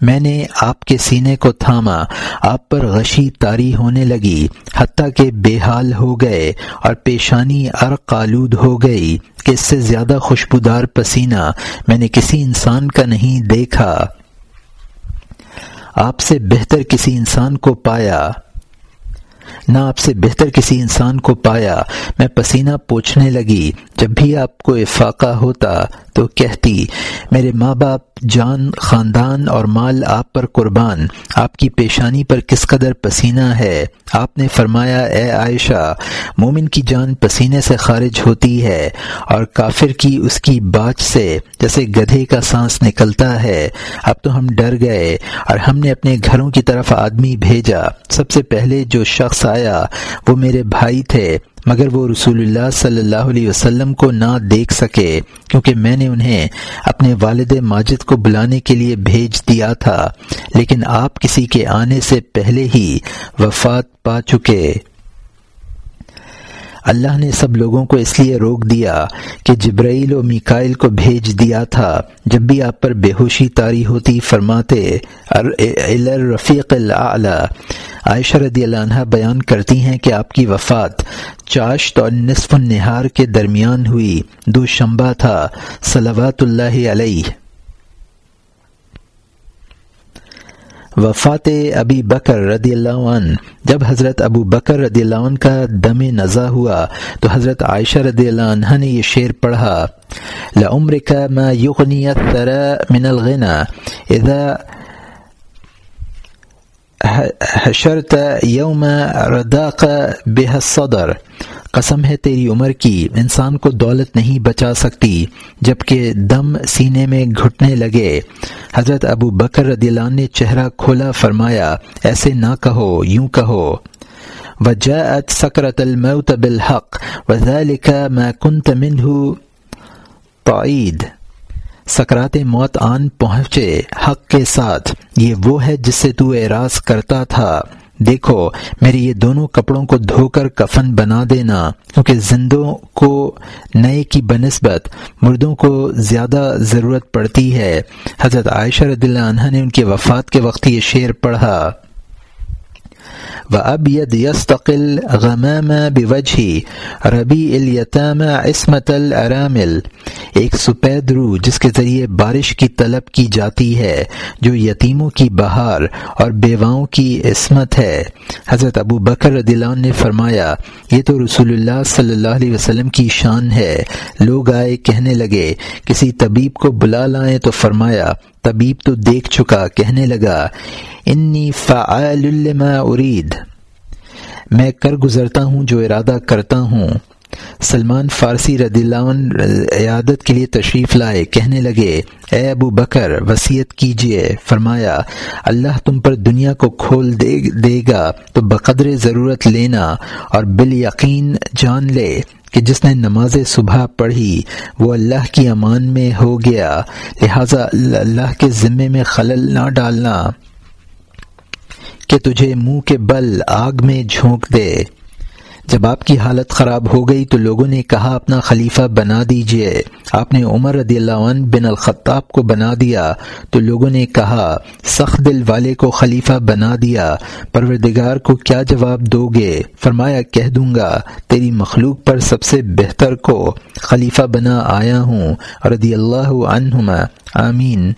میں نے آپ کے سینے کو تھاما، آپ پر غشی تاری ہونے لگی، حتیٰ کہ بے حال ہو گئے اور پیشانی ارق آلود ہو گئی کہ اس سے زیادہ خوشبودار پسینہ میں نے کسی انسان کا نہیں دیکھا۔ آپ سے بہتر کسی انسان کو پایا۔ نہ آپ سے بہتر کسی انسان کو پایا۔ میں پسینہ پوچھنے لگی جب بھی آپ کو افاقہ ہوتا تو کہتی، میرے ماں باپ جان، خاندان اور مال آپ پر قربان، آپ کی پیشانی پر کس قدر پسینہ ہے؟ آپ نے فرمایا، اے عائشہ، مومن کی جان پسینے سے خارج ہوتی ہے اور کافر کی اس کی باچ سے جیسے گدھے کا سانس نکلتا ہے۔ اب تو ہم ڈر گئے اور ہم نے اپنے گھروں کی طرف آدمی بھیجا۔ سب سے پہلے جو شخص آیا وہ میرے بھائی تھے۔ مگر وہ رسول اللہ صلی اللہ علیہ وسلم کو نہ دیکھ سکے، کیونکہ میں نے انہیں اپنے والد ماجد کو بلانے کے لیے بھیج دیا تھا، لیکن آپ کسی کے آنے سے پہلے ہی وفات پا چکے۔ اللہ نے سب لوگوں کو اس لیے روک دیا کہ جبرائیل و میکائل کو بھیج دیا تھا۔ جب بھی آپ پر بے ہوشی تاری ہوتی، فرماتے رفیق عائشہ رضی اللہ عنہ بیان کرتی ہیں کہ آپ کی وفات چاشت اور نصف النہار کے درمیان ہوئی۔ دو شمبا تھا۔ صلوات اللہ علیہ۔ وفات ابی بکر رضی اللہ عنہ، جب حضرت ابو بکر رضی اللہ عنہ کا دم نزا ہوا، تو حضرت عائشہ رضی اللہ عنہ نے یہ شعر پڑھا لعمر کا ما یغنی الثرى من الغنى اذا حشرت یوم رداق بها الصدر۔ قسم ہے تیری عمر کی، انسان کو دولت نہیں بچا سکتی جبکہ دم سینے میں گھٹنے لگے۔ حضرت ابو بکر رضی اللہ عنہ نے چہرہ کھولا، فرمایا، ایسے نہ کہو، یوں کہو۔ وجاءت سکرت الموت بالحق وذلك ما كنت منه تعید۔ سکرات موت آن پہنچے حق کے ساتھ۔ یہ وہ ہے جس سے تو اعراض کرتا تھا۔ دیکھو، میرے یہ دونوں کپڑوں کو دھو کر کفن بنا دینا، کیونکہ زندوں کو نئے کی بنسبت مردوں کو زیادہ ضرورت پڑتی ہے۔ حضرت عائشہ رضی اللہ عنہ نے ان کی وفات کے وقت یہ شعر پڑھا۔ و اب ید یستقل غمام بوجھی ربی الیتام عصمت الرامل ایک سپید روح جس کے ذریعے بارش کی طلب کی جاتی ہے، جو یتیموں کی بہار اور بیواؤں کی عصمت ہے۔ حضرت ابو بکر رضی اللہ عنہ نے فرمایا، یہ تو رسول اللہ صلی اللہ علیہ وسلم کی شان ہے۔ لوگ آئے کہنے لگے، کسی طبیب کو بلا لائیں تو فرمایا طبیب تو دیکھ چکا، کہنے لگا انی فعال لما ارید۔ میں کر گزرتا ہوں، جو ارادہ کرتا ہوں۔ سلمان فارسی رضی اللہ عنہ عیادت کے لیے تشریف لائے، کہنے لگے، اے ابو بکر وسیعت کیجیے۔ فرمایا، اللہ تم پر دنیا کو کھول دے دے گا، تو بقدر ضرورت لینا اور بال یقین جان لے کہ جس نے نماز صبح پڑھی، وہ اللہ کی امان میں ہو گیا۔ لہذا اللہ کے ذمے میں خلل نہ ڈالنا کہ تجھے منہ کے بل آگ میں جھونک دے۔ جب آپ کی حالت خراب ہو گئی تو لوگوں نے کہا، اپنا خلیفہ بنا دیجیے۔ آپ نے عمر رضی اللہ عنہ بن الخطاب کو بنا دیا۔ تو لوگوں نے کہا، سخت دل والے کو خلیفہ بنا دیا۔ پروردگار کو کیا جواب دو گے فرمایا، کہہ دوں گا، تیری مخلوق پر سب سے بہتر کو خلیفہ بنا آیا ہوں۔ رضی اللہ عنہما۔ آمین۔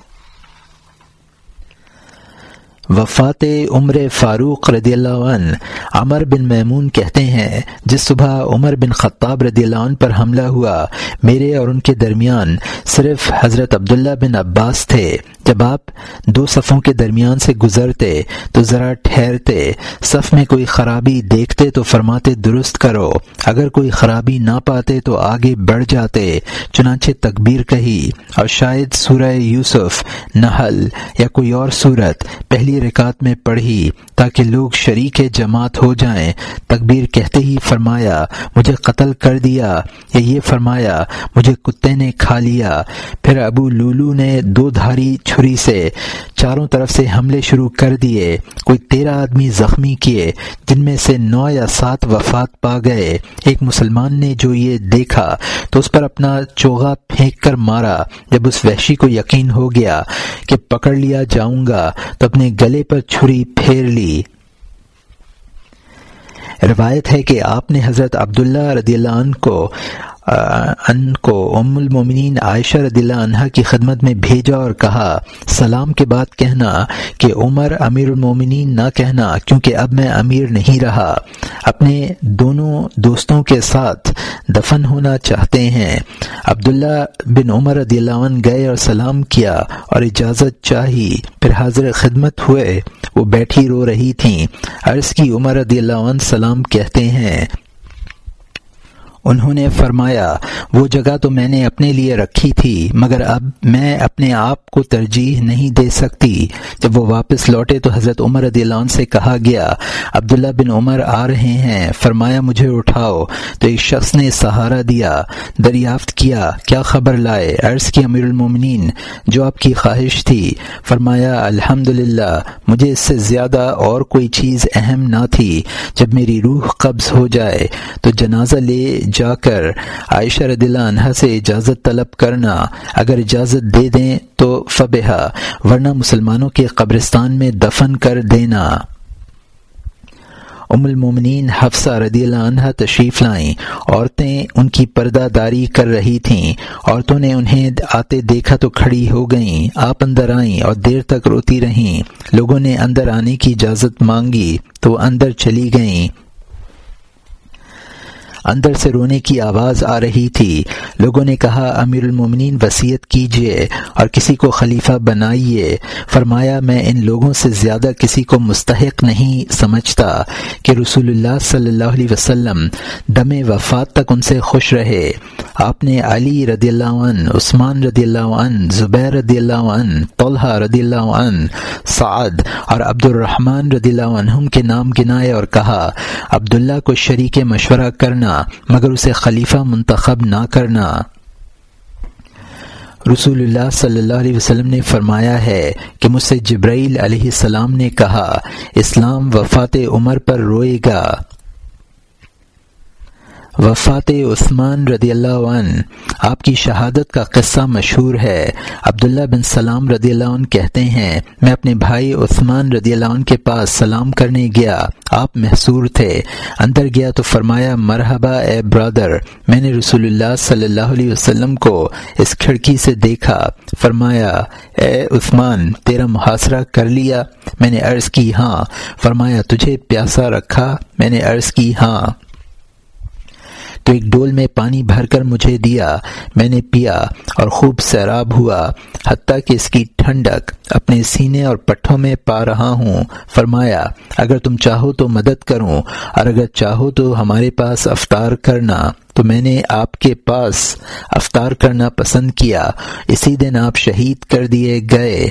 وفات عمر فاروق رضی اللہ عنہ عمر بن میمون کہتے ہیں، جس صبح عمر بن خطاب رضی اللہ عنہ پر حملہ ہوا، میرے اور ان کے درمیان صرف حضرت عبداللہ بن عباس تھے۔ جب آپ دو صفوں کے درمیان سے گزرتے تو ذرا ٹھہرتے، صف میں کوئی خرابی دیکھتے تو فرماتے درست کرو۔ اگر کوئی خرابی نہ پاتے تو آگے بڑھ جاتے، چنانچہ تکبیر کہی۔ اور شاید سورہ یوسف نحل یا کوئی اور صورت پہلی رکعت میں پڑھی تاکہ لوگ شریک جماعت ہو جائیں۔ تکبیر کہتے ہی فرمایا، مجھے قتل کر دیا۔ یا یہ فرمایا، مجھے کتے نے کھا لیا۔ پھر ابو لولو نے دو دھاری چھری سے چاروں طرف سے حملے شروع کر دیے۔ کوئی تیرہ آدمی زخمی کیے، جن میں سے نو یا سات وفات پا گئے۔ ایک مسلمان نے جو یہ دیکھا، تو اس پر اپنا چوغا پھینک کر مارا۔ جب اس وحشی کو یقین ہو گیا کہ پکڑ لیا جاؤں گا، تو اپنے گلے پر چھری پھیر لی۔ روایت ہے کہ آپ نے حضرت عبداللہ رضی اللہ عنہ کو ان کو ام المومنین عائشہ رضی اللہ عنہ کی خدمت میں بھیجا اور کہا، سلام کے بعد کہنا کہ عمر امیر المومنین نہ کہنا کیونکہ اب میں امیر نہیں رہا۔ اپنے دونوں دوستوں کے ساتھ دفن ہونا چاہتے ہیں۔ عبداللہ بن عمر رضی اللہ عنہ گئے اور سلام کیا اور اجازت چاہی۔ پھر حاضر خدمت ہوئے، وہ بیٹھی رو رہی تھیں۔ عرض کی، عمر رضی اللہ عنہ سلام کہتے ہیں۔ انہوں نے فرمایا، وہ جگہ تو میں نے اپنے لیے رکھی تھی، مگر اب میں اپنے آپ کو ترجیح نہیں دے سکتی۔ جب وہ واپس لوٹے تو حضرت عمر رضی اللہ عنہ سے کہا گیا، عبداللہ بن عمر آ رہے ہیں، فرمایا مجھے اٹھاؤ۔ تو ایک شخص نے سہارا دیا، دریافت کیا کیا خبر لائے؟ عرض کی، امیر المومنین، جو آپ کی خواہش تھی۔ فرمایا الحمد مجھے اس سے زیادہ اور کوئی چیز اہم نہ تھی۔ جب میری روح قبض ہو جائے تو جنازہ لے جا کر عائشہ رضی اللہ عنہ سے اجازت طلب کرنا۔ اگر اجازت دے دیں تو فبہ ورنہ مسلمانوں کے قبرستان میں دفن کر دینا۔ ام المومنین حفصہ رضی اللہ عنہ تشریف لائیں۔ عورتیں ان کی پردہ داری کر رہی تھیں۔ عورتوں نے انہیں آتے دیکھا تو کھڑی ہو گئیں۔ آپ اندر آئیں اور دیر تک روتی رہیں۔ لوگوں نے اندر آنے کی اجازت مانگی تو اندر چلی گئیں۔ اندر سے رونے کی آواز آ رہی تھی۔ لوگوں نے کہا، امیر المومنین، وصیت کیجیے اور کسی کو خلیفہ بنائیے۔ فرمایا، میں ان لوگوں سے زیادہ کسی کو مستحق نہیں سمجھتا کہ رسول اللہ صلی اللہ علیہ وسلم دم وفات تک ان سے خوش رہے۔ آپ نے علی رضی اللہ عنہ، عثمان رضی اللہ عنہ، زبیر رضی اللہ عنہ، طلحہ رضی اللہ عنہ، سعد اور عبد الرحمن رضی اللہ عنہم کے نام گنائے اور کہا، عبداللہ کو شریک مشورہ کرنا مگر اسے خلیفہ منتخب نہ کرنا۔ رسول اللہ صلی اللہ علیہ وسلم نے فرمایا ہے کہ مجھ سے جبرائیل علیہ السلام نے کہا، اسلام وفات عمر پر روئے گا۔ وفات عثمان رضی اللہ عنہ آپ کی شہادت کا قصہ مشہور ہے۔ عبداللہ بن سلام رضی اللہ عنہ کہتے ہیں، میں اپنے بھائی عثمان رضی اللہ عنہ کے پاس سلام کرنے گیا، آپ محصور تھے۔ اندر گیا تو فرمایا، مرحبا اے برادر، میں نے رسول اللہ صلی اللہ علیہ وسلم کو اس کھڑکی سے دیکھا۔ فرمایا، اے عثمان، تیرا محاصرہ کر لیا۔ میں نے عرض کی ہاں۔ فرمایا، تجھے پیاسا رکھا۔ میں نے عرض کی ہاں۔ تو ایک ڈول میں پانی بھر کر مجھے دیا، میں نے پیا اور خوب سیراب ہوا، حتیٰ کہ اس کی ٹھنڈک اپنے سینے اور پٹھوں میں پا رہا ہوں۔ فرمایا، اگر تم چاہو تو مدد کروں، اور اگر چاہو تو ہمارے پاس افطار کرنا۔ تو میں نے آپ کے پاس افطار کرنا پسند کیا، اسی دن آپ شہید کر دیے گئے۔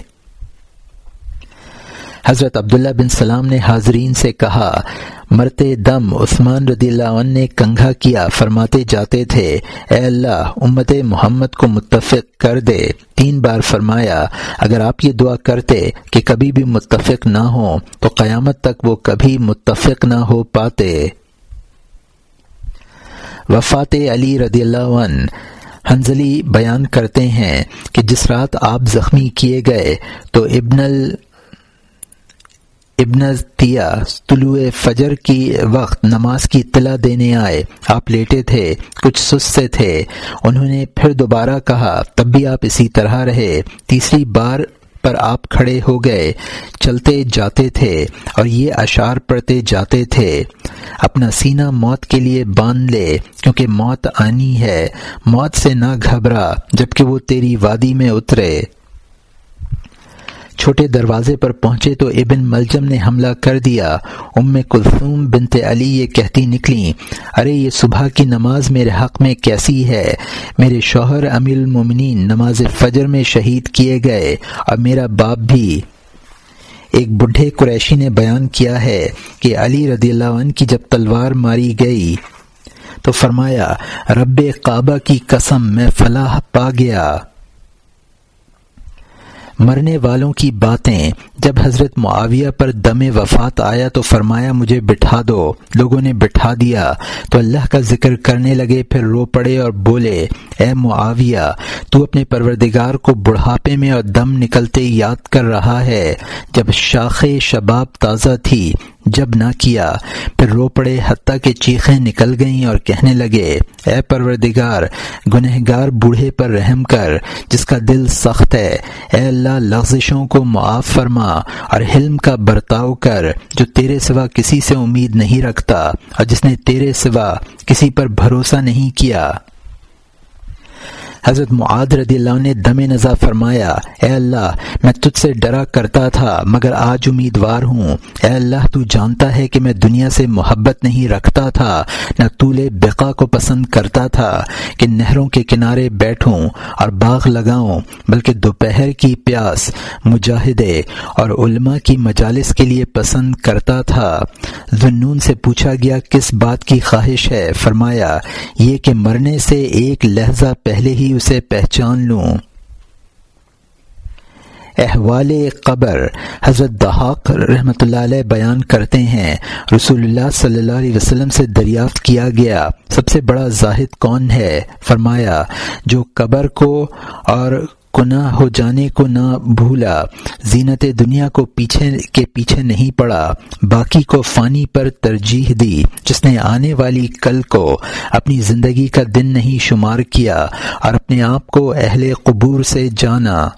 حضرت عبداللہ بن سلام نے حاضرین سے کہا مرتے دم عثمان رضی اللہ عنہ نے کنگھا کیا، فرماتے جاتے تھے، اے اللہ، امت محمد کو متفق کر دے۔ تین بار فرمایا، اگر آپ یہ دعا کرتے کہ کبھی بھی متفق نہ ہو تو قیامت تک وہ کبھی متفق نہ ہو پاتے۔ وفات علی رضی اللہ عنہ حنزلی بیان کرتے ہیں کہ جس رات آپ زخمی کیے گئے، تو ابن ال ابن تیا طلوع فجر کی وقت نماز کی اطلاع دینے آئے۔ آپ لیٹے تھے، کچھ سست سے تھے۔ انہوں نے پھر دوبارہ کہا، تب بھی آپ اسی طرح رہے۔ تیسری بار پر آپ کھڑے ہو گئے، چلتے جاتے تھے اور یہ اشعار پڑھتے جاتے تھے۔ اپنا سینہ موت کے لیے باندھ لے، کیونکہ موت آنی ہے۔ موت سے نہ گھبرا، جبکہ وہ تیری وادی میں اترے۔ چھوٹے دروازے پر پہنچے تو ابن ملجم نے حملہ کر دیا۔ ام کلثوم بنت علی یہ کہتی نکلی، ارے یہ صبح کی نماز میرے حق میں کیسی ہے؟ میرے شوہر امیر المومنین نماز فجر میں شہید کیے گئے، اور میرا باپ بھی۔ ایک بڈھے قریشی نے بیان کیا ہے کہ علی رضی اللہ عنہ کی جب تلوار ماری گئی تو فرمایا، رب کعبہ کی قسم میں فلاح پا گیا۔ مرنے والوں کی باتیں۔ جب حضرت معاویہ پر دم وفات آیا تو فرمایا، مجھے بٹھا دو۔ لوگوں نے بٹھا دیا۔ تو اللہ کا ذکر کرنے لگے، پھر رو پڑے اور بولے، اے معاویہ، تو اپنے پروردگار کو بڑھاپے میں اور دم نکلتے یاد کر رہا ہے۔ جب شاخ شباب تازہ تھی جب نہ کیا، پھر رو پڑے حتیٰ کہ چیخیں نکل گئیں اور کہنے لگے، اے پروردگار، گنہگار بوڑھے پر رحم کر، جس کا دل سخت ہے، اے اللہ لغزشوں کو معاف فرما اور حلم کا برتاؤ کر، جو تیرے سوا کسی سے امید نہیں رکھتا اور جس نے تیرے سوا کسی پر بھروسہ نہیں کیا۔ حضرت معاد رضی اللہ نے دم نظا فرمایا، اے اللہ، میں تجھ سے ڈرا کرتا تھا، مگر آج امیدوار ہوں۔ اے اللہ، تو جانتا ہے کہ میں دنیا سے محبت نہیں رکھتا تھا، نہ طول بقا کو پسند کرتا تھا کہ نہروں کے کنارے بیٹھوں اور باغ لگاؤں، بلکہ دوپہر کی پیاس، مجاہدے اور علماء کی مجالس کے لیے پسند کرتا تھا۔ ذنون سے پوچھا گیا، کس بات کی خواہش ہے؟ فرمایا، یہ کہ مرنے سے ایک لہجہ پہلے ہی اسے پہچان لوں۔ احوال قبر، حضرت دہاق رحمۃ اللہ علیہ بیان کرتے ہیں، رسول اللہ صلی اللہ علیہ وسلم سے دریافت کیا گیا۔ سب سے بڑا زاہد کون ہے؟ فرمایا، جو قبر کو اور کو نہ ہو جانے کو نہ بھولا۔ زینت دنیا کو پیچھے کے پیچھے نہیں پڑا۔ باقی کو فانی پر ترجیح دی۔ جس نے آنے والی کل کو اپنی زندگی کا دن نہیں شمار کیا اور اپنے آپ کو اہل قبور سے جانا۔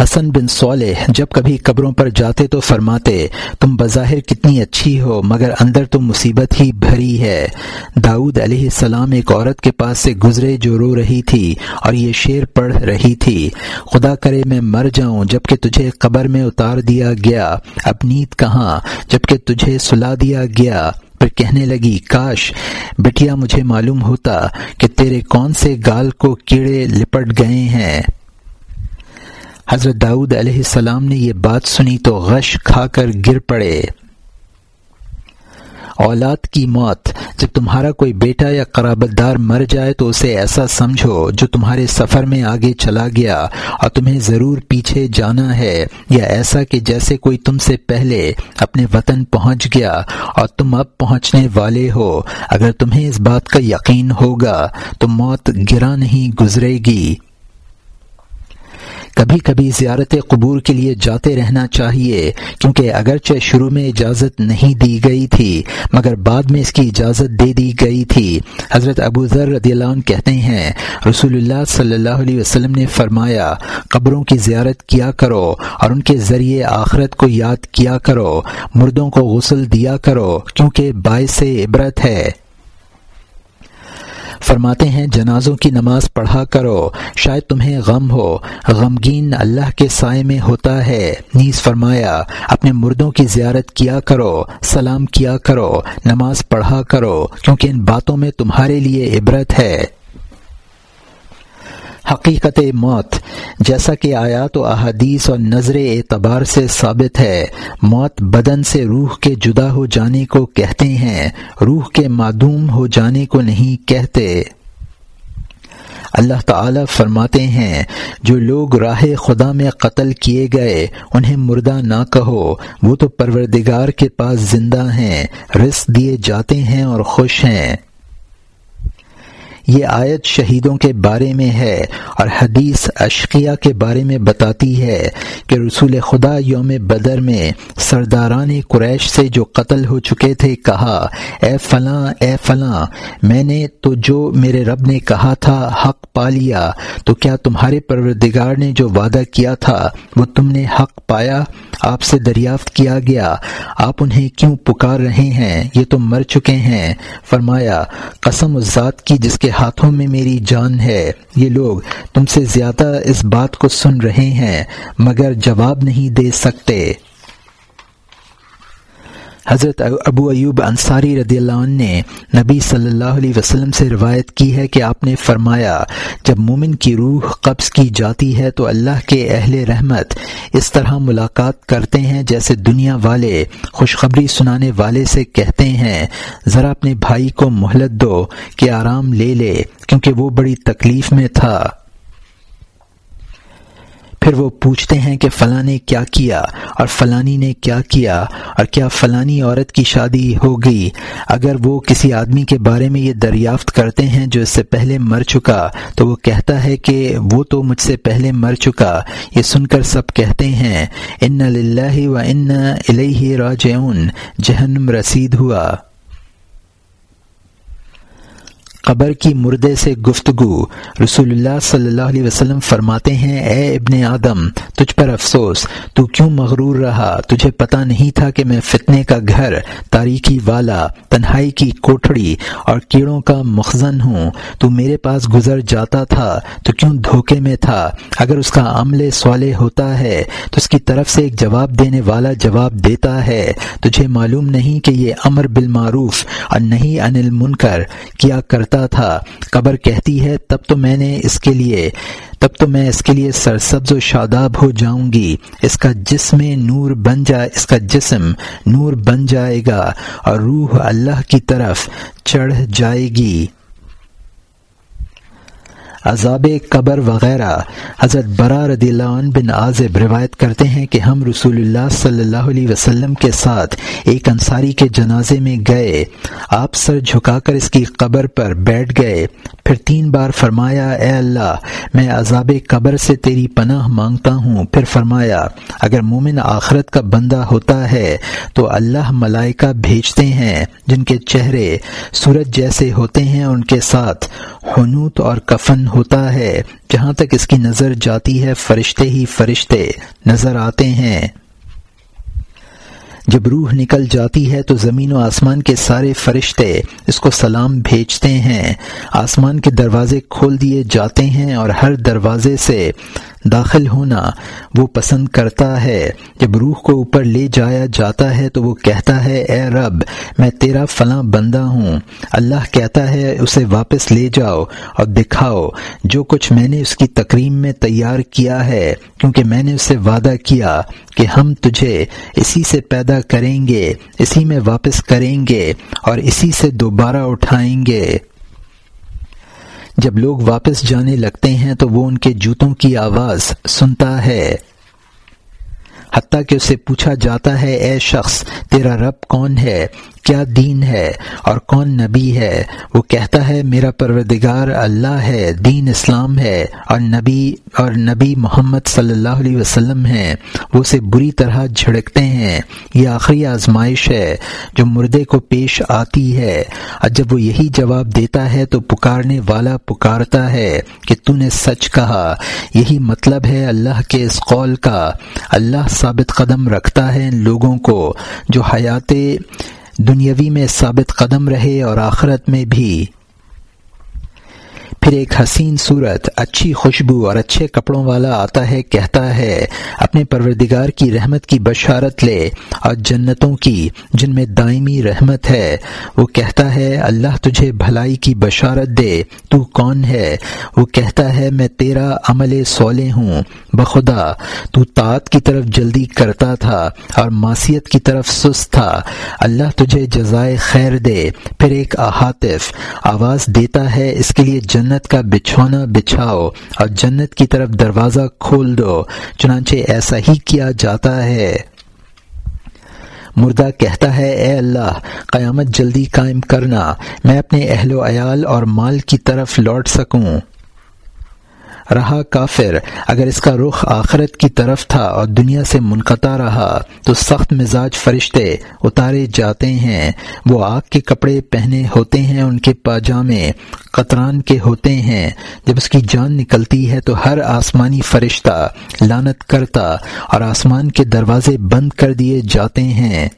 حسن بن صالح جب کبھی قبروں پر جاتے تو فرماتے، تم بظاہر کتنی اچھی ہو، مگر اندر تو مصیبت ہی بھری ہے۔ داؤد علیہ السلام ایک عورت کے پاس سے گزرے جو رو رہی تھی اور یہ شعر پڑھ رہی تھی۔ خدا کرے میں مر جاؤں، جبکہ تجھے قبر میں اتار دیا گیا۔ اب نیت کہاں؟ جبکہ تجھے سلا دیا گیا۔ پھر کہنے لگی، کاش بٹیا مجھے معلوم ہوتا کہ تیرے کون سے گال کو کیڑے لپٹ گئے ہیں۔ حضرت داؤد علیہ السلام نے یہ بات سنی تو غش کھا کر گر پڑے۔ اولاد کی موت، جب تمہارا کوئی بیٹا یا قرابت دار مر جائے تو اسے ایسا سمجھو جو تمہارے سفر میں آگے چلا گیا اور تمہیں ضرور پیچھے جانا ہے، یا ایسا کہ جیسے کوئی تم سے پہلے اپنے وطن پہنچ گیا اور تم اب پہنچنے والے ہو۔ اگر تمہیں اس بات کا یقین ہوگا تو موت گرا نہیں گزرے گی۔ کبھی کبھی زیارت قبور کے لیے جاتے رہنا چاہیے، کیونکہ اگرچہ شروع میں اجازت نہیں دی گئی تھی، مگر بعد میں اس کی اجازت دے دی گئی تھی۔ حضرت ابو ذر رضی اللہ عنہ کہتے ہیں رسول اللہ صلی اللہ علیہ وسلم نے فرمایا، قبروں کی زیارت کیا کرو اور ان کے ذریعے آخرت کو یاد کیا کرو، مردوں کو غسل دیا کرو، کیونکہ باعث عبرت ہے۔ فرماتے ہیں، جنازوں کی نماز پڑھا کرو، شاید تمہیں غم ہو۔ غمگین اللہ کے سائے میں ہوتا ہے۔ نیز فرمایا، اپنے مردوں کی زیارت کیا کرو، سلام کیا کرو، نماز پڑھا کرو، کیونکہ ان باتوں میں تمہارے لیے عبرت ہے۔ حقیقت موت، جیسا کہ آیات و احادیث اور نظر اعتبار سے ثابت ہے، موت بدن سے روح کے جدا ہو جانے کو کہتے ہیں، روح کے معدوم ہو جانے کو نہیں کہتے۔ اللہ تعالی فرماتے ہیں، جو لوگ راہ خدا میں قتل کیے گئے، انہیں مردہ نہ کہو، وہ تو پروردگار کے پاس زندہ ہیں، رزق دیے جاتے ہیں اور خوش ہیں۔ یہ آیت شہیدوں کے بارے میں ہے اور حدیث اشقیہ کے بارے میں بتاتی ہے کہ رسول خدا یوم بدر میں سرداران قریش سے جو قتل ہو چکے تھے کہا، اے فلاں اے فلاں، میں نے تو جو میرے رب نے کہا تھا حق پا لیا، تو کیا تمہارے پروردگار نے جو وعدہ کیا تھا وہ تم نے حق پایا، آپ سے دریافت کیا گیا، آپ انہیں کیوں پکار رہے ہیں، یہ تو مر چکے ہیں؟ فرمایا، قسم اس ذات کی جس کے ہاتھوں میں میری جان ہے۔ یہ لوگ تم سے زیادہ اس بات کو سن رہے ہیں، مگر جواب نہیں دے سکتے۔ حضرت ابو ایوب انصاری رضی اللہ عنہ نے نبی صلی اللہ علیہ وسلم سے روایت کی ہے کہ آپ نے فرمایا، جب مومن کی روح قبض کی جاتی ہے تو اللہ کے اہل رحمت اس طرح ملاقات کرتے ہیں جیسے دنیا والے، خوشخبری سنانے والے سے کہتے ہیں، ذرا اپنے بھائی کو مہلت دو کہ آرام لے لے، کیونکہ وہ بڑی تکلیف میں تھا۔ پھر وہ پوچھتے ہیں کہ فلاں نے کیا کیا اور فلانی نے کیا کیا اور کیا فلانی عورت کی شادی ہو گئی اگر وہ کسی آدمی کے بارے میں یہ دریافت کرتے ہیں جو اس سے پہلے مر چکا، تو وہ کہتا ہے کہ وہ تو مجھ سے پہلے مر چکا۔ یہ سن کر سب کہتے ہیں، ان للہ و ان الیہ راجعون جہنم رسید ہوا۔ قبر کی مردے سے گفتگو۔ رسول اللہ صلی اللہ علیہ وسلم فرماتے ہیں، اے ابن آدم، تجھ پر افسوس، تو کیوں مغرور رہا؟ تجھے پتہ نہیں تھا کہ میں فتنے کا گھر تاریخی والا، تنہائی کی کوٹڑی اور کیڑوں کا مخزن ہوں۔ تو میرے پاس گزر جاتا تھا، تو کیوں دھوکے میں تھا؟ اگر اس کا عمل سوالے ہوتا ہے، تو اس کی طرف سے ایک جواب دینے والا جواب دیتا ہے۔ تجھے معلوم نہیں کہ یہ امر بالمعروف اور نہیں انل منکر، کیا کرتا تھا۔ قبر کہتی ہے، تب تو میں نے اس کے لیے، تب تو میں اس کے لیے سرسبز و شاداب ہو جاؤں گی۔ اس کا جسم نور بن جائے اس کا جسم نور بن جائے گا اور روح اللہ کی طرف چڑھ جائے گی۔ عذاب قبر وغیرہ۔ حضرت برا رضی اللہ عنہ بن عازب روایت کرتے ہیں کہ ہم رسول اللہ صلی اللہ علیہ وسلم کے ساتھ ایک انصاری کے جنازے میں گئے۔ آپ سر جھکا کر اس کی قبر پر بیٹھ گئے۔ پھر تین بار فرمایا، اے اللہ، میں عذاب قبر سے تیری پناہ مانگتا ہوں۔ پھر فرمایا، اگر مومن آخرت کا بندہ ہوتا ہے تو اللہ ملائکہ بھیجتے ہیں، جن کے چہرے سورج جیسے ہوتے ہیں، ان کے ساتھ حنوت اور کفن ہوتا ہے۔ جہاں تک اس کی نظر جاتی ہے، فرشتے ہی فرشتے نظر آتے ہیں۔ جب روح نکل جاتی ہے تو زمین و آسمان کے سارے فرشتے اس کو سلام بھیجتے ہیں۔ آسمان کے دروازے کھول دیے جاتے ہیں اور ہر دروازے سے داخل ہونا، وہ پسند کرتا ہے۔ جب روح کو اوپر لے جایا جاتا ہے تو وہ کہتا ہے، اے رب، میں تیرا فلاں بندہ ہوں۔ اللہ کہتا ہے، اسے واپس لے جاؤ اور دکھاؤ۔ جو کچھ میں نے اس کی تقریم میں تیار کیا ہے، کیونکہ میں نے اسے وعدہ کیا کہ ہم تجھے اسی سے پیدا کریں گے، اسی میں واپس کریں گے اور اسی سے دوبارہ اٹھائیں گے۔ جب لوگ واپس جانے لگتے ہیں تو وہ ان کے جوتوں کی آواز سنتا ہے۔ حتیٰ کہ اسے پوچھا جاتا ہے، اے شخص، تیرا رب کون ہے؟ کیا دین ہے؟ اور کون نبی ہے؟ وہ کہتا ہے، میرا پروردگار اللہ ہے، دین اسلام ہے، اور نبی اور نبی محمد صلی اللہ علیہ وسلم ہیں۔ وہ اسے بری طرح جھڑکتے ہیں۔ یہ آخری آزمائش ہے جو مردے کو پیش آتی ہے۔ اور جب وہ یہی جواب دیتا ہے تو پکارنے والا پکارتا ہے کہ تو نے سچ کہا۔ یہی مطلب ہے اللہ کے اس قول کا۔ اللہ ثابت قدم رکھتا ہے ان لوگوں کو جو حیات دنیاوی میں ثابت قدم رہے اور آخرت میں بھی پھر ایک حسین صورت، اچھی خوشبو اور اچھے کپڑوں والا آتا ہے، کہتا ہے، اپنے پروردگار کی رحمت کی بشارت لے اور جنتوں کی، جن میں دائمی رحمت ہے۔ وہ کہتا ہے، اللہ تجھے بھلائی کی بشارت دے، تو کون ہے؟ وہ کہتا ہے، میں تیرا عمل سولے ہوں، بخدا، تو طاعت کی طرف جلدی کرتا تھا اور معصیت کی طرف سست تھا۔ اللہ تجھے جزائے خیر دے۔ پھر ایک احاطف، آواز دیتا ہے، اس کے لیے جنت جنت کا بچھونا بچھاؤ اور جنت کی طرف دروازہ کھول دو، چنانچہ ایسا ہی کیا جاتا ہے۔ مردہ کہتا ہے، اے اللہ، قیامت جلدی قائم کرنا، میں اپنے اہل و عیال اور مال کی طرف لوٹ سکوں۔ رہا کافر۔ اگر اس کا رخ آخرت کی طرف تھا اور دنیا سے منقطع رہا، تو سخت مزاج فرشتے اتارے جاتے ہیں۔ وہ آگ کے کپڑے پہنے ہوتے ہیں، ان کے پاجامے قطران کے ہوتے ہیں۔ جب اس کی جان نکلتی ہے، تو ہر آسمانی فرشتہ لانت کرتا اور آسمان کے دروازے بند کر دیے جاتے ہیں۔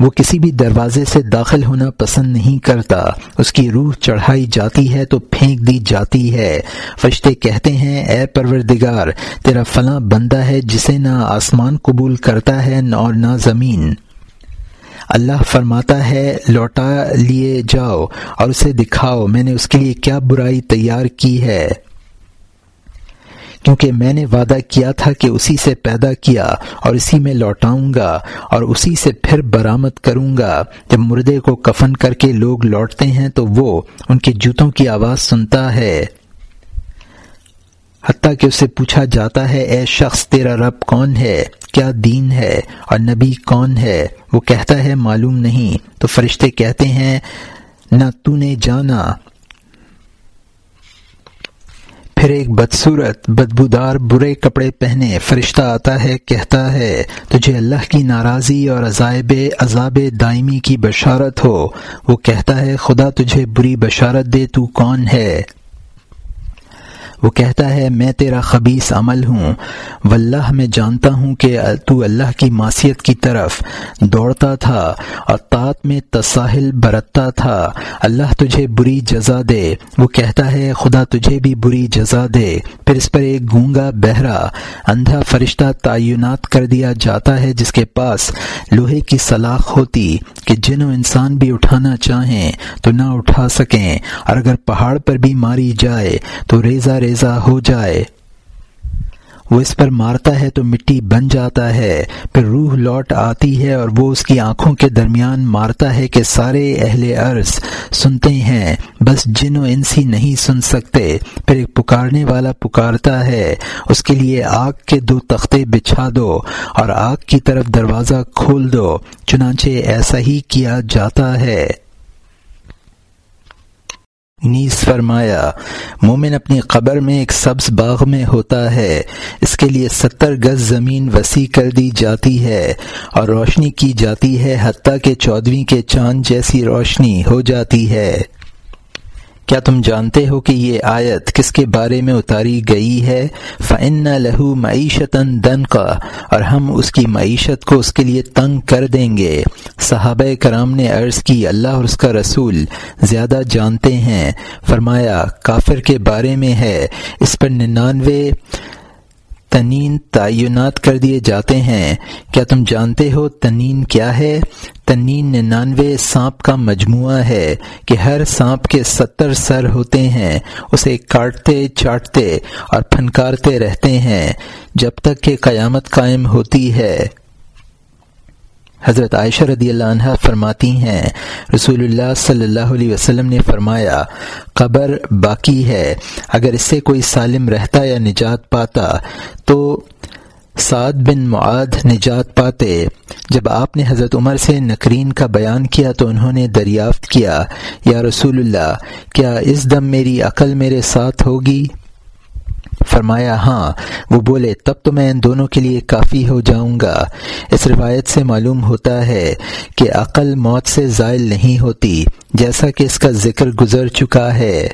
وہ کسی بھی دروازے سے داخل ہونا پسند نہیں کرتا۔ اس کی روح چڑھائی جاتی ہے تو پھینک دی جاتی ہے۔ فرشتے کہتے ہیں، اے پروردگار، تیرا فلاں بندہ ہے جسے نہ آسمان قبول کرتا ہے اور نہ زمین۔ اللہ فرماتا ہے، لوٹا لیے جاؤ اور اسے دکھاؤ، میں نے اس کے لیے کیا برائی تیار کی ہے؟ کیونکہ میں نے وعدہ کیا تھا کہ اسی سے پیدا کیا اور اسی میں لوٹاؤں گا اور اسی سے پھر برآمد کروں گا۔ جب مردے کو کفن کر کے لوگ لوٹتے ہیں تو وہ ان کے جوتوں کی آواز سنتا ہے۔ حتیٰ کہ اسے پوچھا جاتا ہے، اے شخص، تیرا رب کون ہے؟ کیا دین ہے؟ اور نبی کون ہے؟ وہ کہتا ہے، معلوم نہیں۔ تو فرشتے کہتے ہیں، نہ تو نے جانا۔ پھر ایک بدصورت، بدبودار برے کپڑے پہنے فرشتہ آتا ہے، کہتا ہے، تجھے اللہ کی ناراضی اور عذائب عذاب دائمی کی بشارت ہو۔ وہ کہتا ہے، خدا تجھے بری بشارت دے، تو کون ہے؟ وہ کہتا ہے، میں تیرا خبیص عمل ہوں، واللہ میں جانتا ہوں کہ تو اللہ کی معصیت کی طرف دوڑتا تھا، اور طاط میں تساہل برتتا تھا۔ اللہ تجھے بری جزا دے۔ وہ کہتا ہے، خدا تجھے بھی بری جزا دے۔ پھر اس پر ایک گونگا بہرا، اندھا فرشتہ تعینات کر دیا جاتا ہے، جس کے پاس لوہے کی سلاخ ہوتی کہ جن و انسان بھی اٹھانا چاہیں تو نہ اٹھا سکیں۔ اور اگر پہاڑ پر بھی ماری جائے تو ریزہ ریزہ ہو جائے۔ وہ اس پر مارتا ہے تو مٹی بن جاتا ہے، پھر روح لوٹ آتی ہے اور وہ اس کی آنکھوں کے درمیان مارتا ہے کہ سارے اہل عرض سنتے ہیں۔ بس جن و انسی نہیں سن سکتے۔ پھر ایک پکارنے والا پکارتا ہے، اس کے لیے آگ کے دو تختے بچھا دو اور آگ کی طرف دروازہ کھول دو۔ چنانچہ ایسا ہی کیا جاتا ہے۔ نیز فرمایا، مومن اپنی قبر میں ایک سبز باغ میں ہوتا ہے، اس کے لیے ستر گز زمین وسیع کر دی جاتی ہے اور روشنی کی جاتی ہے حتیٰ کہ چودھویں کے چاند جیسی روشنی ہو جاتی ہے۔ کیا تم جانتے ہو کہ یہ آیت کس کے بارے میں اتاری گئی ہے؟ فن لہو معیشت دن کا اور ہم اس کی معیشت کو اس کے لیے تنگ کر دیں گے۔ صحابہ کرام نے عرض کی، اللہ اور اس کا رسول زیادہ جانتے ہیں۔ فرمایا، کافر کے بارے میں ہے، اس پر ننانوے تنین تعینات کر دیے جاتے ہیں۔ کیا تم جانتے ہو تنین کیا ہے؟ تنین ننانوے سانپ کا مجموعہ ہے کہ ہر سانپ کے ستر سر ہوتے ہیں، اسے کاٹتے، چاٹتے اور پھنکارتے رہتے ہیں۔ جب تک کہ قیامت قائم ہوتی ہے۔ حضرت عائشہ رضی اللہ عنہ فرماتی ہیں۔ رسول اللہ صلی اللہ علیہ وسلم نے فرمایا، قبر باقی ہے۔ اگر اس سے کوئی سالم رہتا یا نجات پاتا، تو سعد بن معاد نجات پاتے۔ جب آپ نے حضرت عمر سے نقرین کا بیان کیا تو انہوں نے دریافت کیا، یا رسول اللہ، کیا اس دم میری عقل میرے ساتھ ہوگی؟ فرمایا ہاں وہ بولے، تب تو میں ان دونوں کے لیے کافی ہو جاؤں گا۔ اس روایت سے معلوم ہوتا ہے کہ عقل موت سے زائل نہیں ہوتی، جیسا کہ اس کا ذکر گزر چکا ہے۔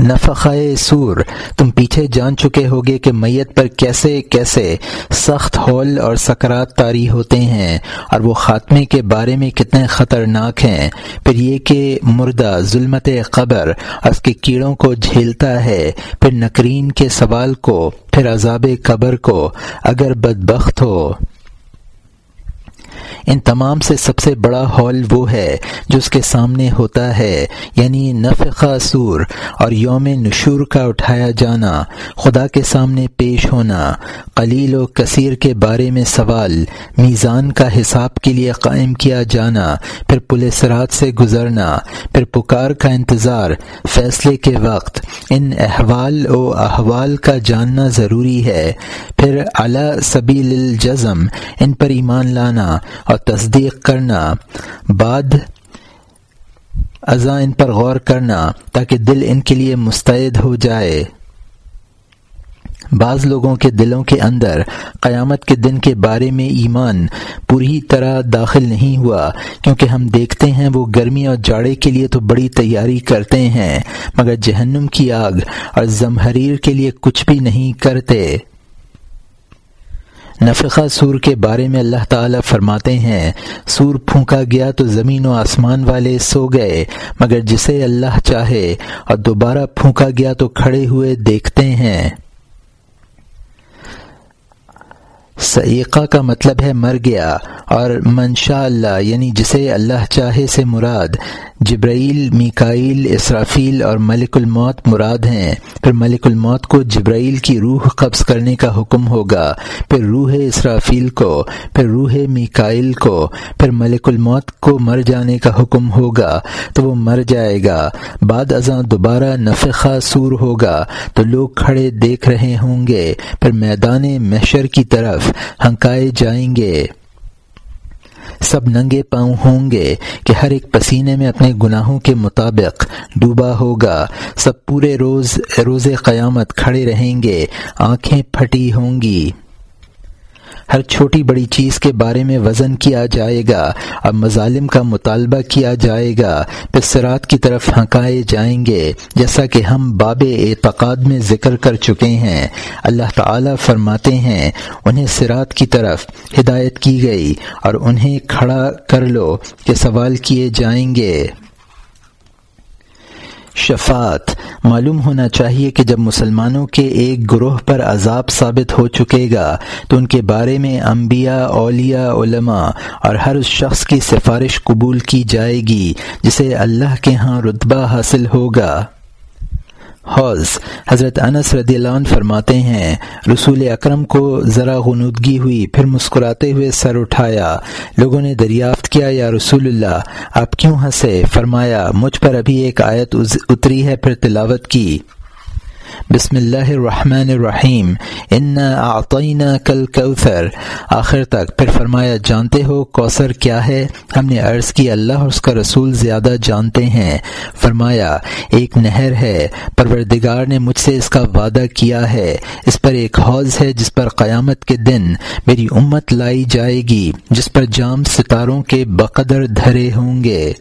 نفقۂ سور، تم پیچھے جان چکے ہوگے کہ میت پر کیسے کیسے سخت ہول اور سکرات تاری ہوتے ہیں، اور وہ خاتمے کے بارے میں کتنے خطرناک ہیں۔ پھر یہ کہ مردہ ظلمت قبر اس کے کیڑوں کو جھیلتا ہے، پھر نکرین کے سوال کو، پھر عذاب قبر کو، اگر بدبخت ہو۔ ان تمام سے سب سے بڑا ہال وہ ہے جو اس کے سامنے ہوتا ہے یعنی نفقہ سور اور یوم نشور کا اٹھایا جانا، خدا کے سامنے پیش ہونا۔ قلیل و کثیر کے بارے میں سوال، میزان کا حساب کے لیے قائم کیا جانا، پھر پولیس رات سے گزرنا، پھر پکار کا انتظار، فیصلے کے وقت۔ ان احوال و احوال کا جاننا ضروری ہے۔ پھر اعلی سبیل الجزم، ان پر ایمان لانا۔ اور تصدیق کرنا، بعد ازاں ان پر غور کرنا تاکہ دل ان کے لیے مستعد ہو جائے۔ بعض لوگوں کے دلوں کے اندر قیامت کے دن کے بارے میں ایمان پوری طرح داخل نہیں ہوا، کیونکہ ہم دیکھتے ہیں وہ گرمی اور جاڑے کے لیے تو بڑی تیاری کرتے ہیں، مگر جہنم کی آگ اور زمحریر کے لیے کچھ بھی نہیں کرتے۔ نفقہ سور کے بارے میں اللہ تعالی فرماتے ہیں، سور پھونکا گیا تو زمین و آسمان والے سو گئے، مگر جسے اللہ چاہے اور دوبارہ پھونکا گیا تو کھڑے ہوئے دیکھتے ہیں۔ سعیقہ کا مطلب ہے مر گیا اور منشاء اللہ یعنی جسے اللہ چاہے سے مراد، جبرائیل، میکائیل، اسرافیل اور ملک الموت مراد ہیں۔ پھر ملک الموت کو جبرائیل کی روح قبض کرنے کا حکم ہوگا، پھر روح اسرافیل کو، پھر روح میکائیل کو، پھر ملک الموت کو مر جانے کا حکم ہوگا، تو وہ مر جائے گا۔ بعد ازاں دوبارہ نفقہ سور ہوگا، تو لوگ کھڑے دیکھ رہے ہوں گے۔ پھر میدان محشر کی طرف ہنکائے جائیں گے۔ سب ننگے پاؤں ہوں گے کہ ہر ایک پسینے میں اپنے گناہوں کے مطابق ڈوبا ہوگا۔ سب پورے روز روز قیامت کھڑے رہیں گے، آنکھیں پھٹی ہوں گی۔ ہر چھوٹی بڑی چیز کے بارے میں وزن کیا جائے گا اور مظالم کا مطالبہ کیا جائے گا، پھر سرات کی طرف ہنکائے جائیں گے، جیسا کہ ہم باب اعتقاد میں ذکر کر چکے ہیں۔ اللہ تعالی فرماتے ہیں، انہیں سرات کی طرف ہدایت کی گئی اور انہیں کھڑا کر لو کہ سوال کیے جائیں گے۔ شفات معلوم ہونا چاہیے کہ جب مسلمانوں کے ایک گروہ پر عذاب ثابت ہو چکے گا، تو ان کے بارے میں انبیاء، اولیاء، علماء اور ہر اس شخص کی سفارش قبول کی جائے گی، جسے اللہ کے ہاں رتبہ حاصل ہوگا۔ حوض۔ حضرت انس رضی اللہ عنہ فرماتے ہیں، رسول اکرم کو ذرا غنودگی ہوئی، پھر مسکراتے ہوئے سر اٹھایا۔ لوگوں نے دریافت کیا، یا رسول اللہ، آپ کیوں ہنسے؟ فرمایا، مجھ پر ابھی ایک آیت اتری ہے، پھر تلاوت کی۔ بسم اللہ الرحمن الرحیم. ان آطینہ کل کوثر آخر تک، پھر فرمایا، جانتے ہو کوثر کیا ہے؟ ہم نے عرض کی، اللہ اور اس کا رسول زیادہ جانتے ہیں. فرمایا، ایک نہر ہے، پروردگار نے مجھ سے اس کا وعدہ کیا ہے. اس پر ایک حوض ہے، جس پر قیامت کے دن میری امت لائی جائے گی، جس پر جام ستاروں کے بقدر دھرے ہوں گے۔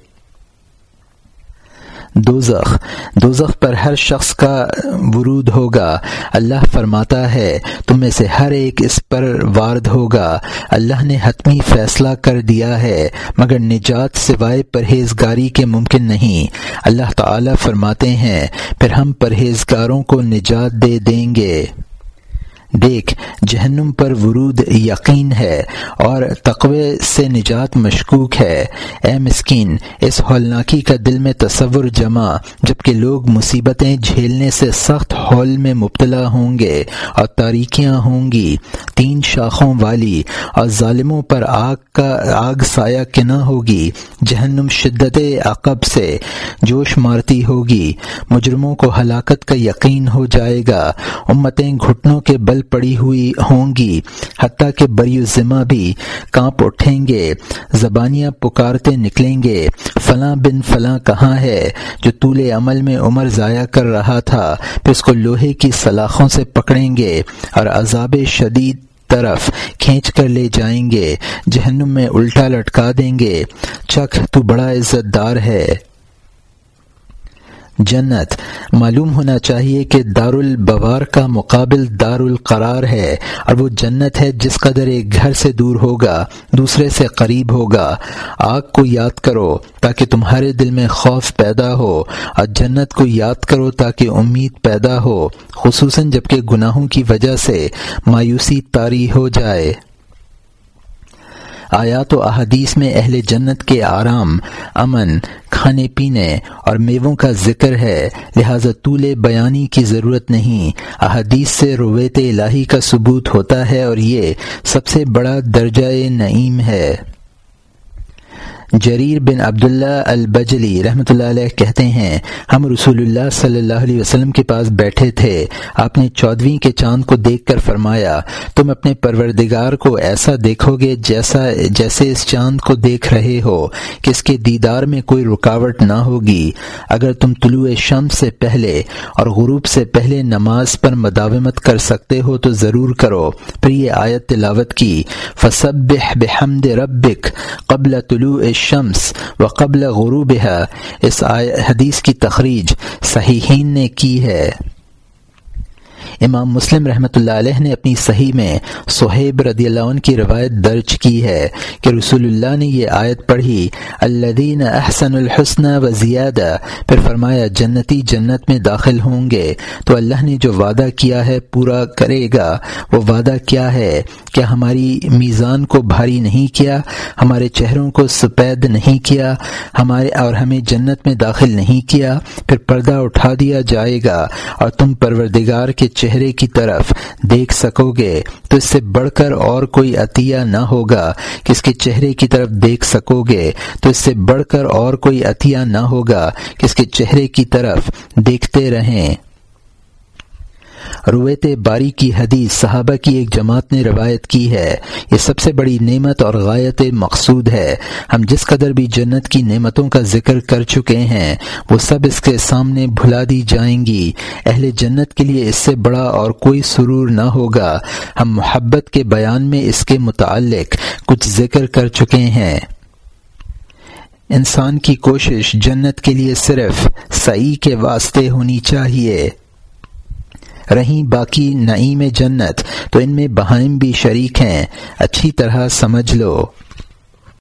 دوزخ۔ دوزخ پر ہر شخص کا ورود ہوگا۔ اللہ فرماتا ہے، تم میں سے ہر ایک اس پر وارد ہوگا۔ اللہ نے حتمی فیصلہ کر دیا ہے، مگر نجات سوائے پرہیزگاری کے ممکن نہیں۔ اللہ تعالی فرماتے ہیں، پھر ہم پرہیزگاروں کو نجات دے دیں گے۔ دیکھ، جہنم پر ورود یقین ہے اور تقوی سے نجات مشکوک ہے۔ اے مسکین، اس ہولناکی کا دل میں تصور جمع جبکہ لوگ مصیبتیں جھیلنے سے سخت ہول میں مبتلا ہوں گے اور تاریکیاں ہوں گی۔ تین شاخوں والی اور ظالموں پر آگ کا، آگ سایہ کنا ہوگی۔ جہنم شدت عقب سے جوش مارتی ہوگی۔ مجرموں کو ہلاکت کا یقین ہو جائے گا۔ امتیں گھٹنوں کے بل پڑی ہوئی ہوں گی، حتیٰ کہ بری ذمہ بھی کانپ اٹھیں گے، زبانیاں پکارتے نکلیں گے، فلاں بن فلاں کہاں ہے جو طول عمل میں عمر ضائع کر رہا تھا، پھر اس کو لوہے کی سلاخوں سے پکڑیں گے اور عذاب شدید طرف کھینچ کر لے جائیں گے، جہنم میں الٹا لٹکا دیں گے۔ چکھ، تو بڑا عزت دار ہے۔ جنت۔ معلوم ہونا چاہیے کہ دار البوار کا مقابل دار القرار ہے اور وہ جنت ہے جس قدر ایک گھر سے دور ہوگا، دوسرے سے قریب ہوگا۔ آگ کو یاد کرو تاکہ تمہارے دل میں خوف پیدا ہو، اور جنت کو یاد کرو تاکہ امید پیدا ہو، خصوصاً جبکہ گناہوں کی وجہ سے مایوسی طاری ہو جائے۔ آیات و احادیث میں اہل جنت کے آرام، امن، کھانے پینے اور میووں کا ذکر ہے، لہذا طول بیانی کی ضرورت نہیں۔ احادیث سے رویت الہی کا ثبوت ہوتا ہے اور یہ سب سے بڑا درجۂ نعیم ہے۔ جریر بن عبداللہ البجلی رحمۃ اللہ علیہ کہتے ہیں، ہم رسول اللہ صلی اللہ علیہ وسلم کے پاس بیٹھے تھے، آپ نے چودویں کے چاند کو دیکھ کر فرمایا، تم اپنے پروردگار کو ایسا دیکھو گے جیسا، جیسے اس چاند کو دیکھ رہے ہو، کہ اس کے دیدار میں کوئی رکاوٹ نہ ہوگی۔ اگر تم طلوع شمس سے پہلے اور غروب سے پہلے نماز پر مداومت کر سکتے ہو تو ضرور کرو۔ پھر یہ آیت تلاوت کی فصب بحمد ربک قبل طلوع شمس و قبل غروب اس حدیث کی تخریج صحیحین نے کی ہے۔ امام مسلم رحمۃ اللہ علیہ نے اپنی صحیح میں صہیب رضی اللہ عنہ کی روایت درج کی ہے کہ رسول اللہ نے یہ آیت پڑھی الدین احسن الحسن و زیادہ پھر فرمایا، جنتی جنت میں داخل ہوں گے، تو اللہ نے جو وعدہ کیا ہے پورا کرے گا۔ وہ وعدہ کیا ہے کہ ہماری میزان کو بھاری نہیں کیا، ہمارے چہروں کو سپید نہیں کیا، ہمارے اور ہمیں جنت میں داخل نہیں کیا، پھر پردہ اٹھا دیا جائے گا، اور تم پروردگار کے چہرے چہرے کی طرف دیکھ سکو گے تو اس سے بڑھ کر اور کوئی عطیہ نہ ہوگا۔ کہ اس کے چہرے کی طرف دیکھ سکو گے تو اس سے بڑھ کر اور کوئی عطیہ نہ ہوگا۔ کہ اس کے چہرے کی طرف دیکھتے رہیں۔ رویت باری کی حدیث صحابہ کی ایک جماعت نے روایت کی ہے۔ یہ سب سے بڑی نعمت اور غایت مقصود ہے۔ ہم جس قدر بھی جنت کی نعمتوں کا ذکر کر چکے ہیں، وہ سب اس کے سامنے بھلا دی جائیں گی۔ اہل جنت کے لیے اس سے بڑا اور کوئی سرور نہ ہوگا۔ ہم محبت کے بیان میں اس کے متعلق کچھ ذکر کر چکے ہیں۔ انسان کی کوشش جنت کے لیے صرف صحیح کے واسطے ہونی چاہیے۔ رہیں باقی نعیم جنت، تو ان میں بہائم بھی شریک ہیں۔ اچھی طرح سمجھ لو۔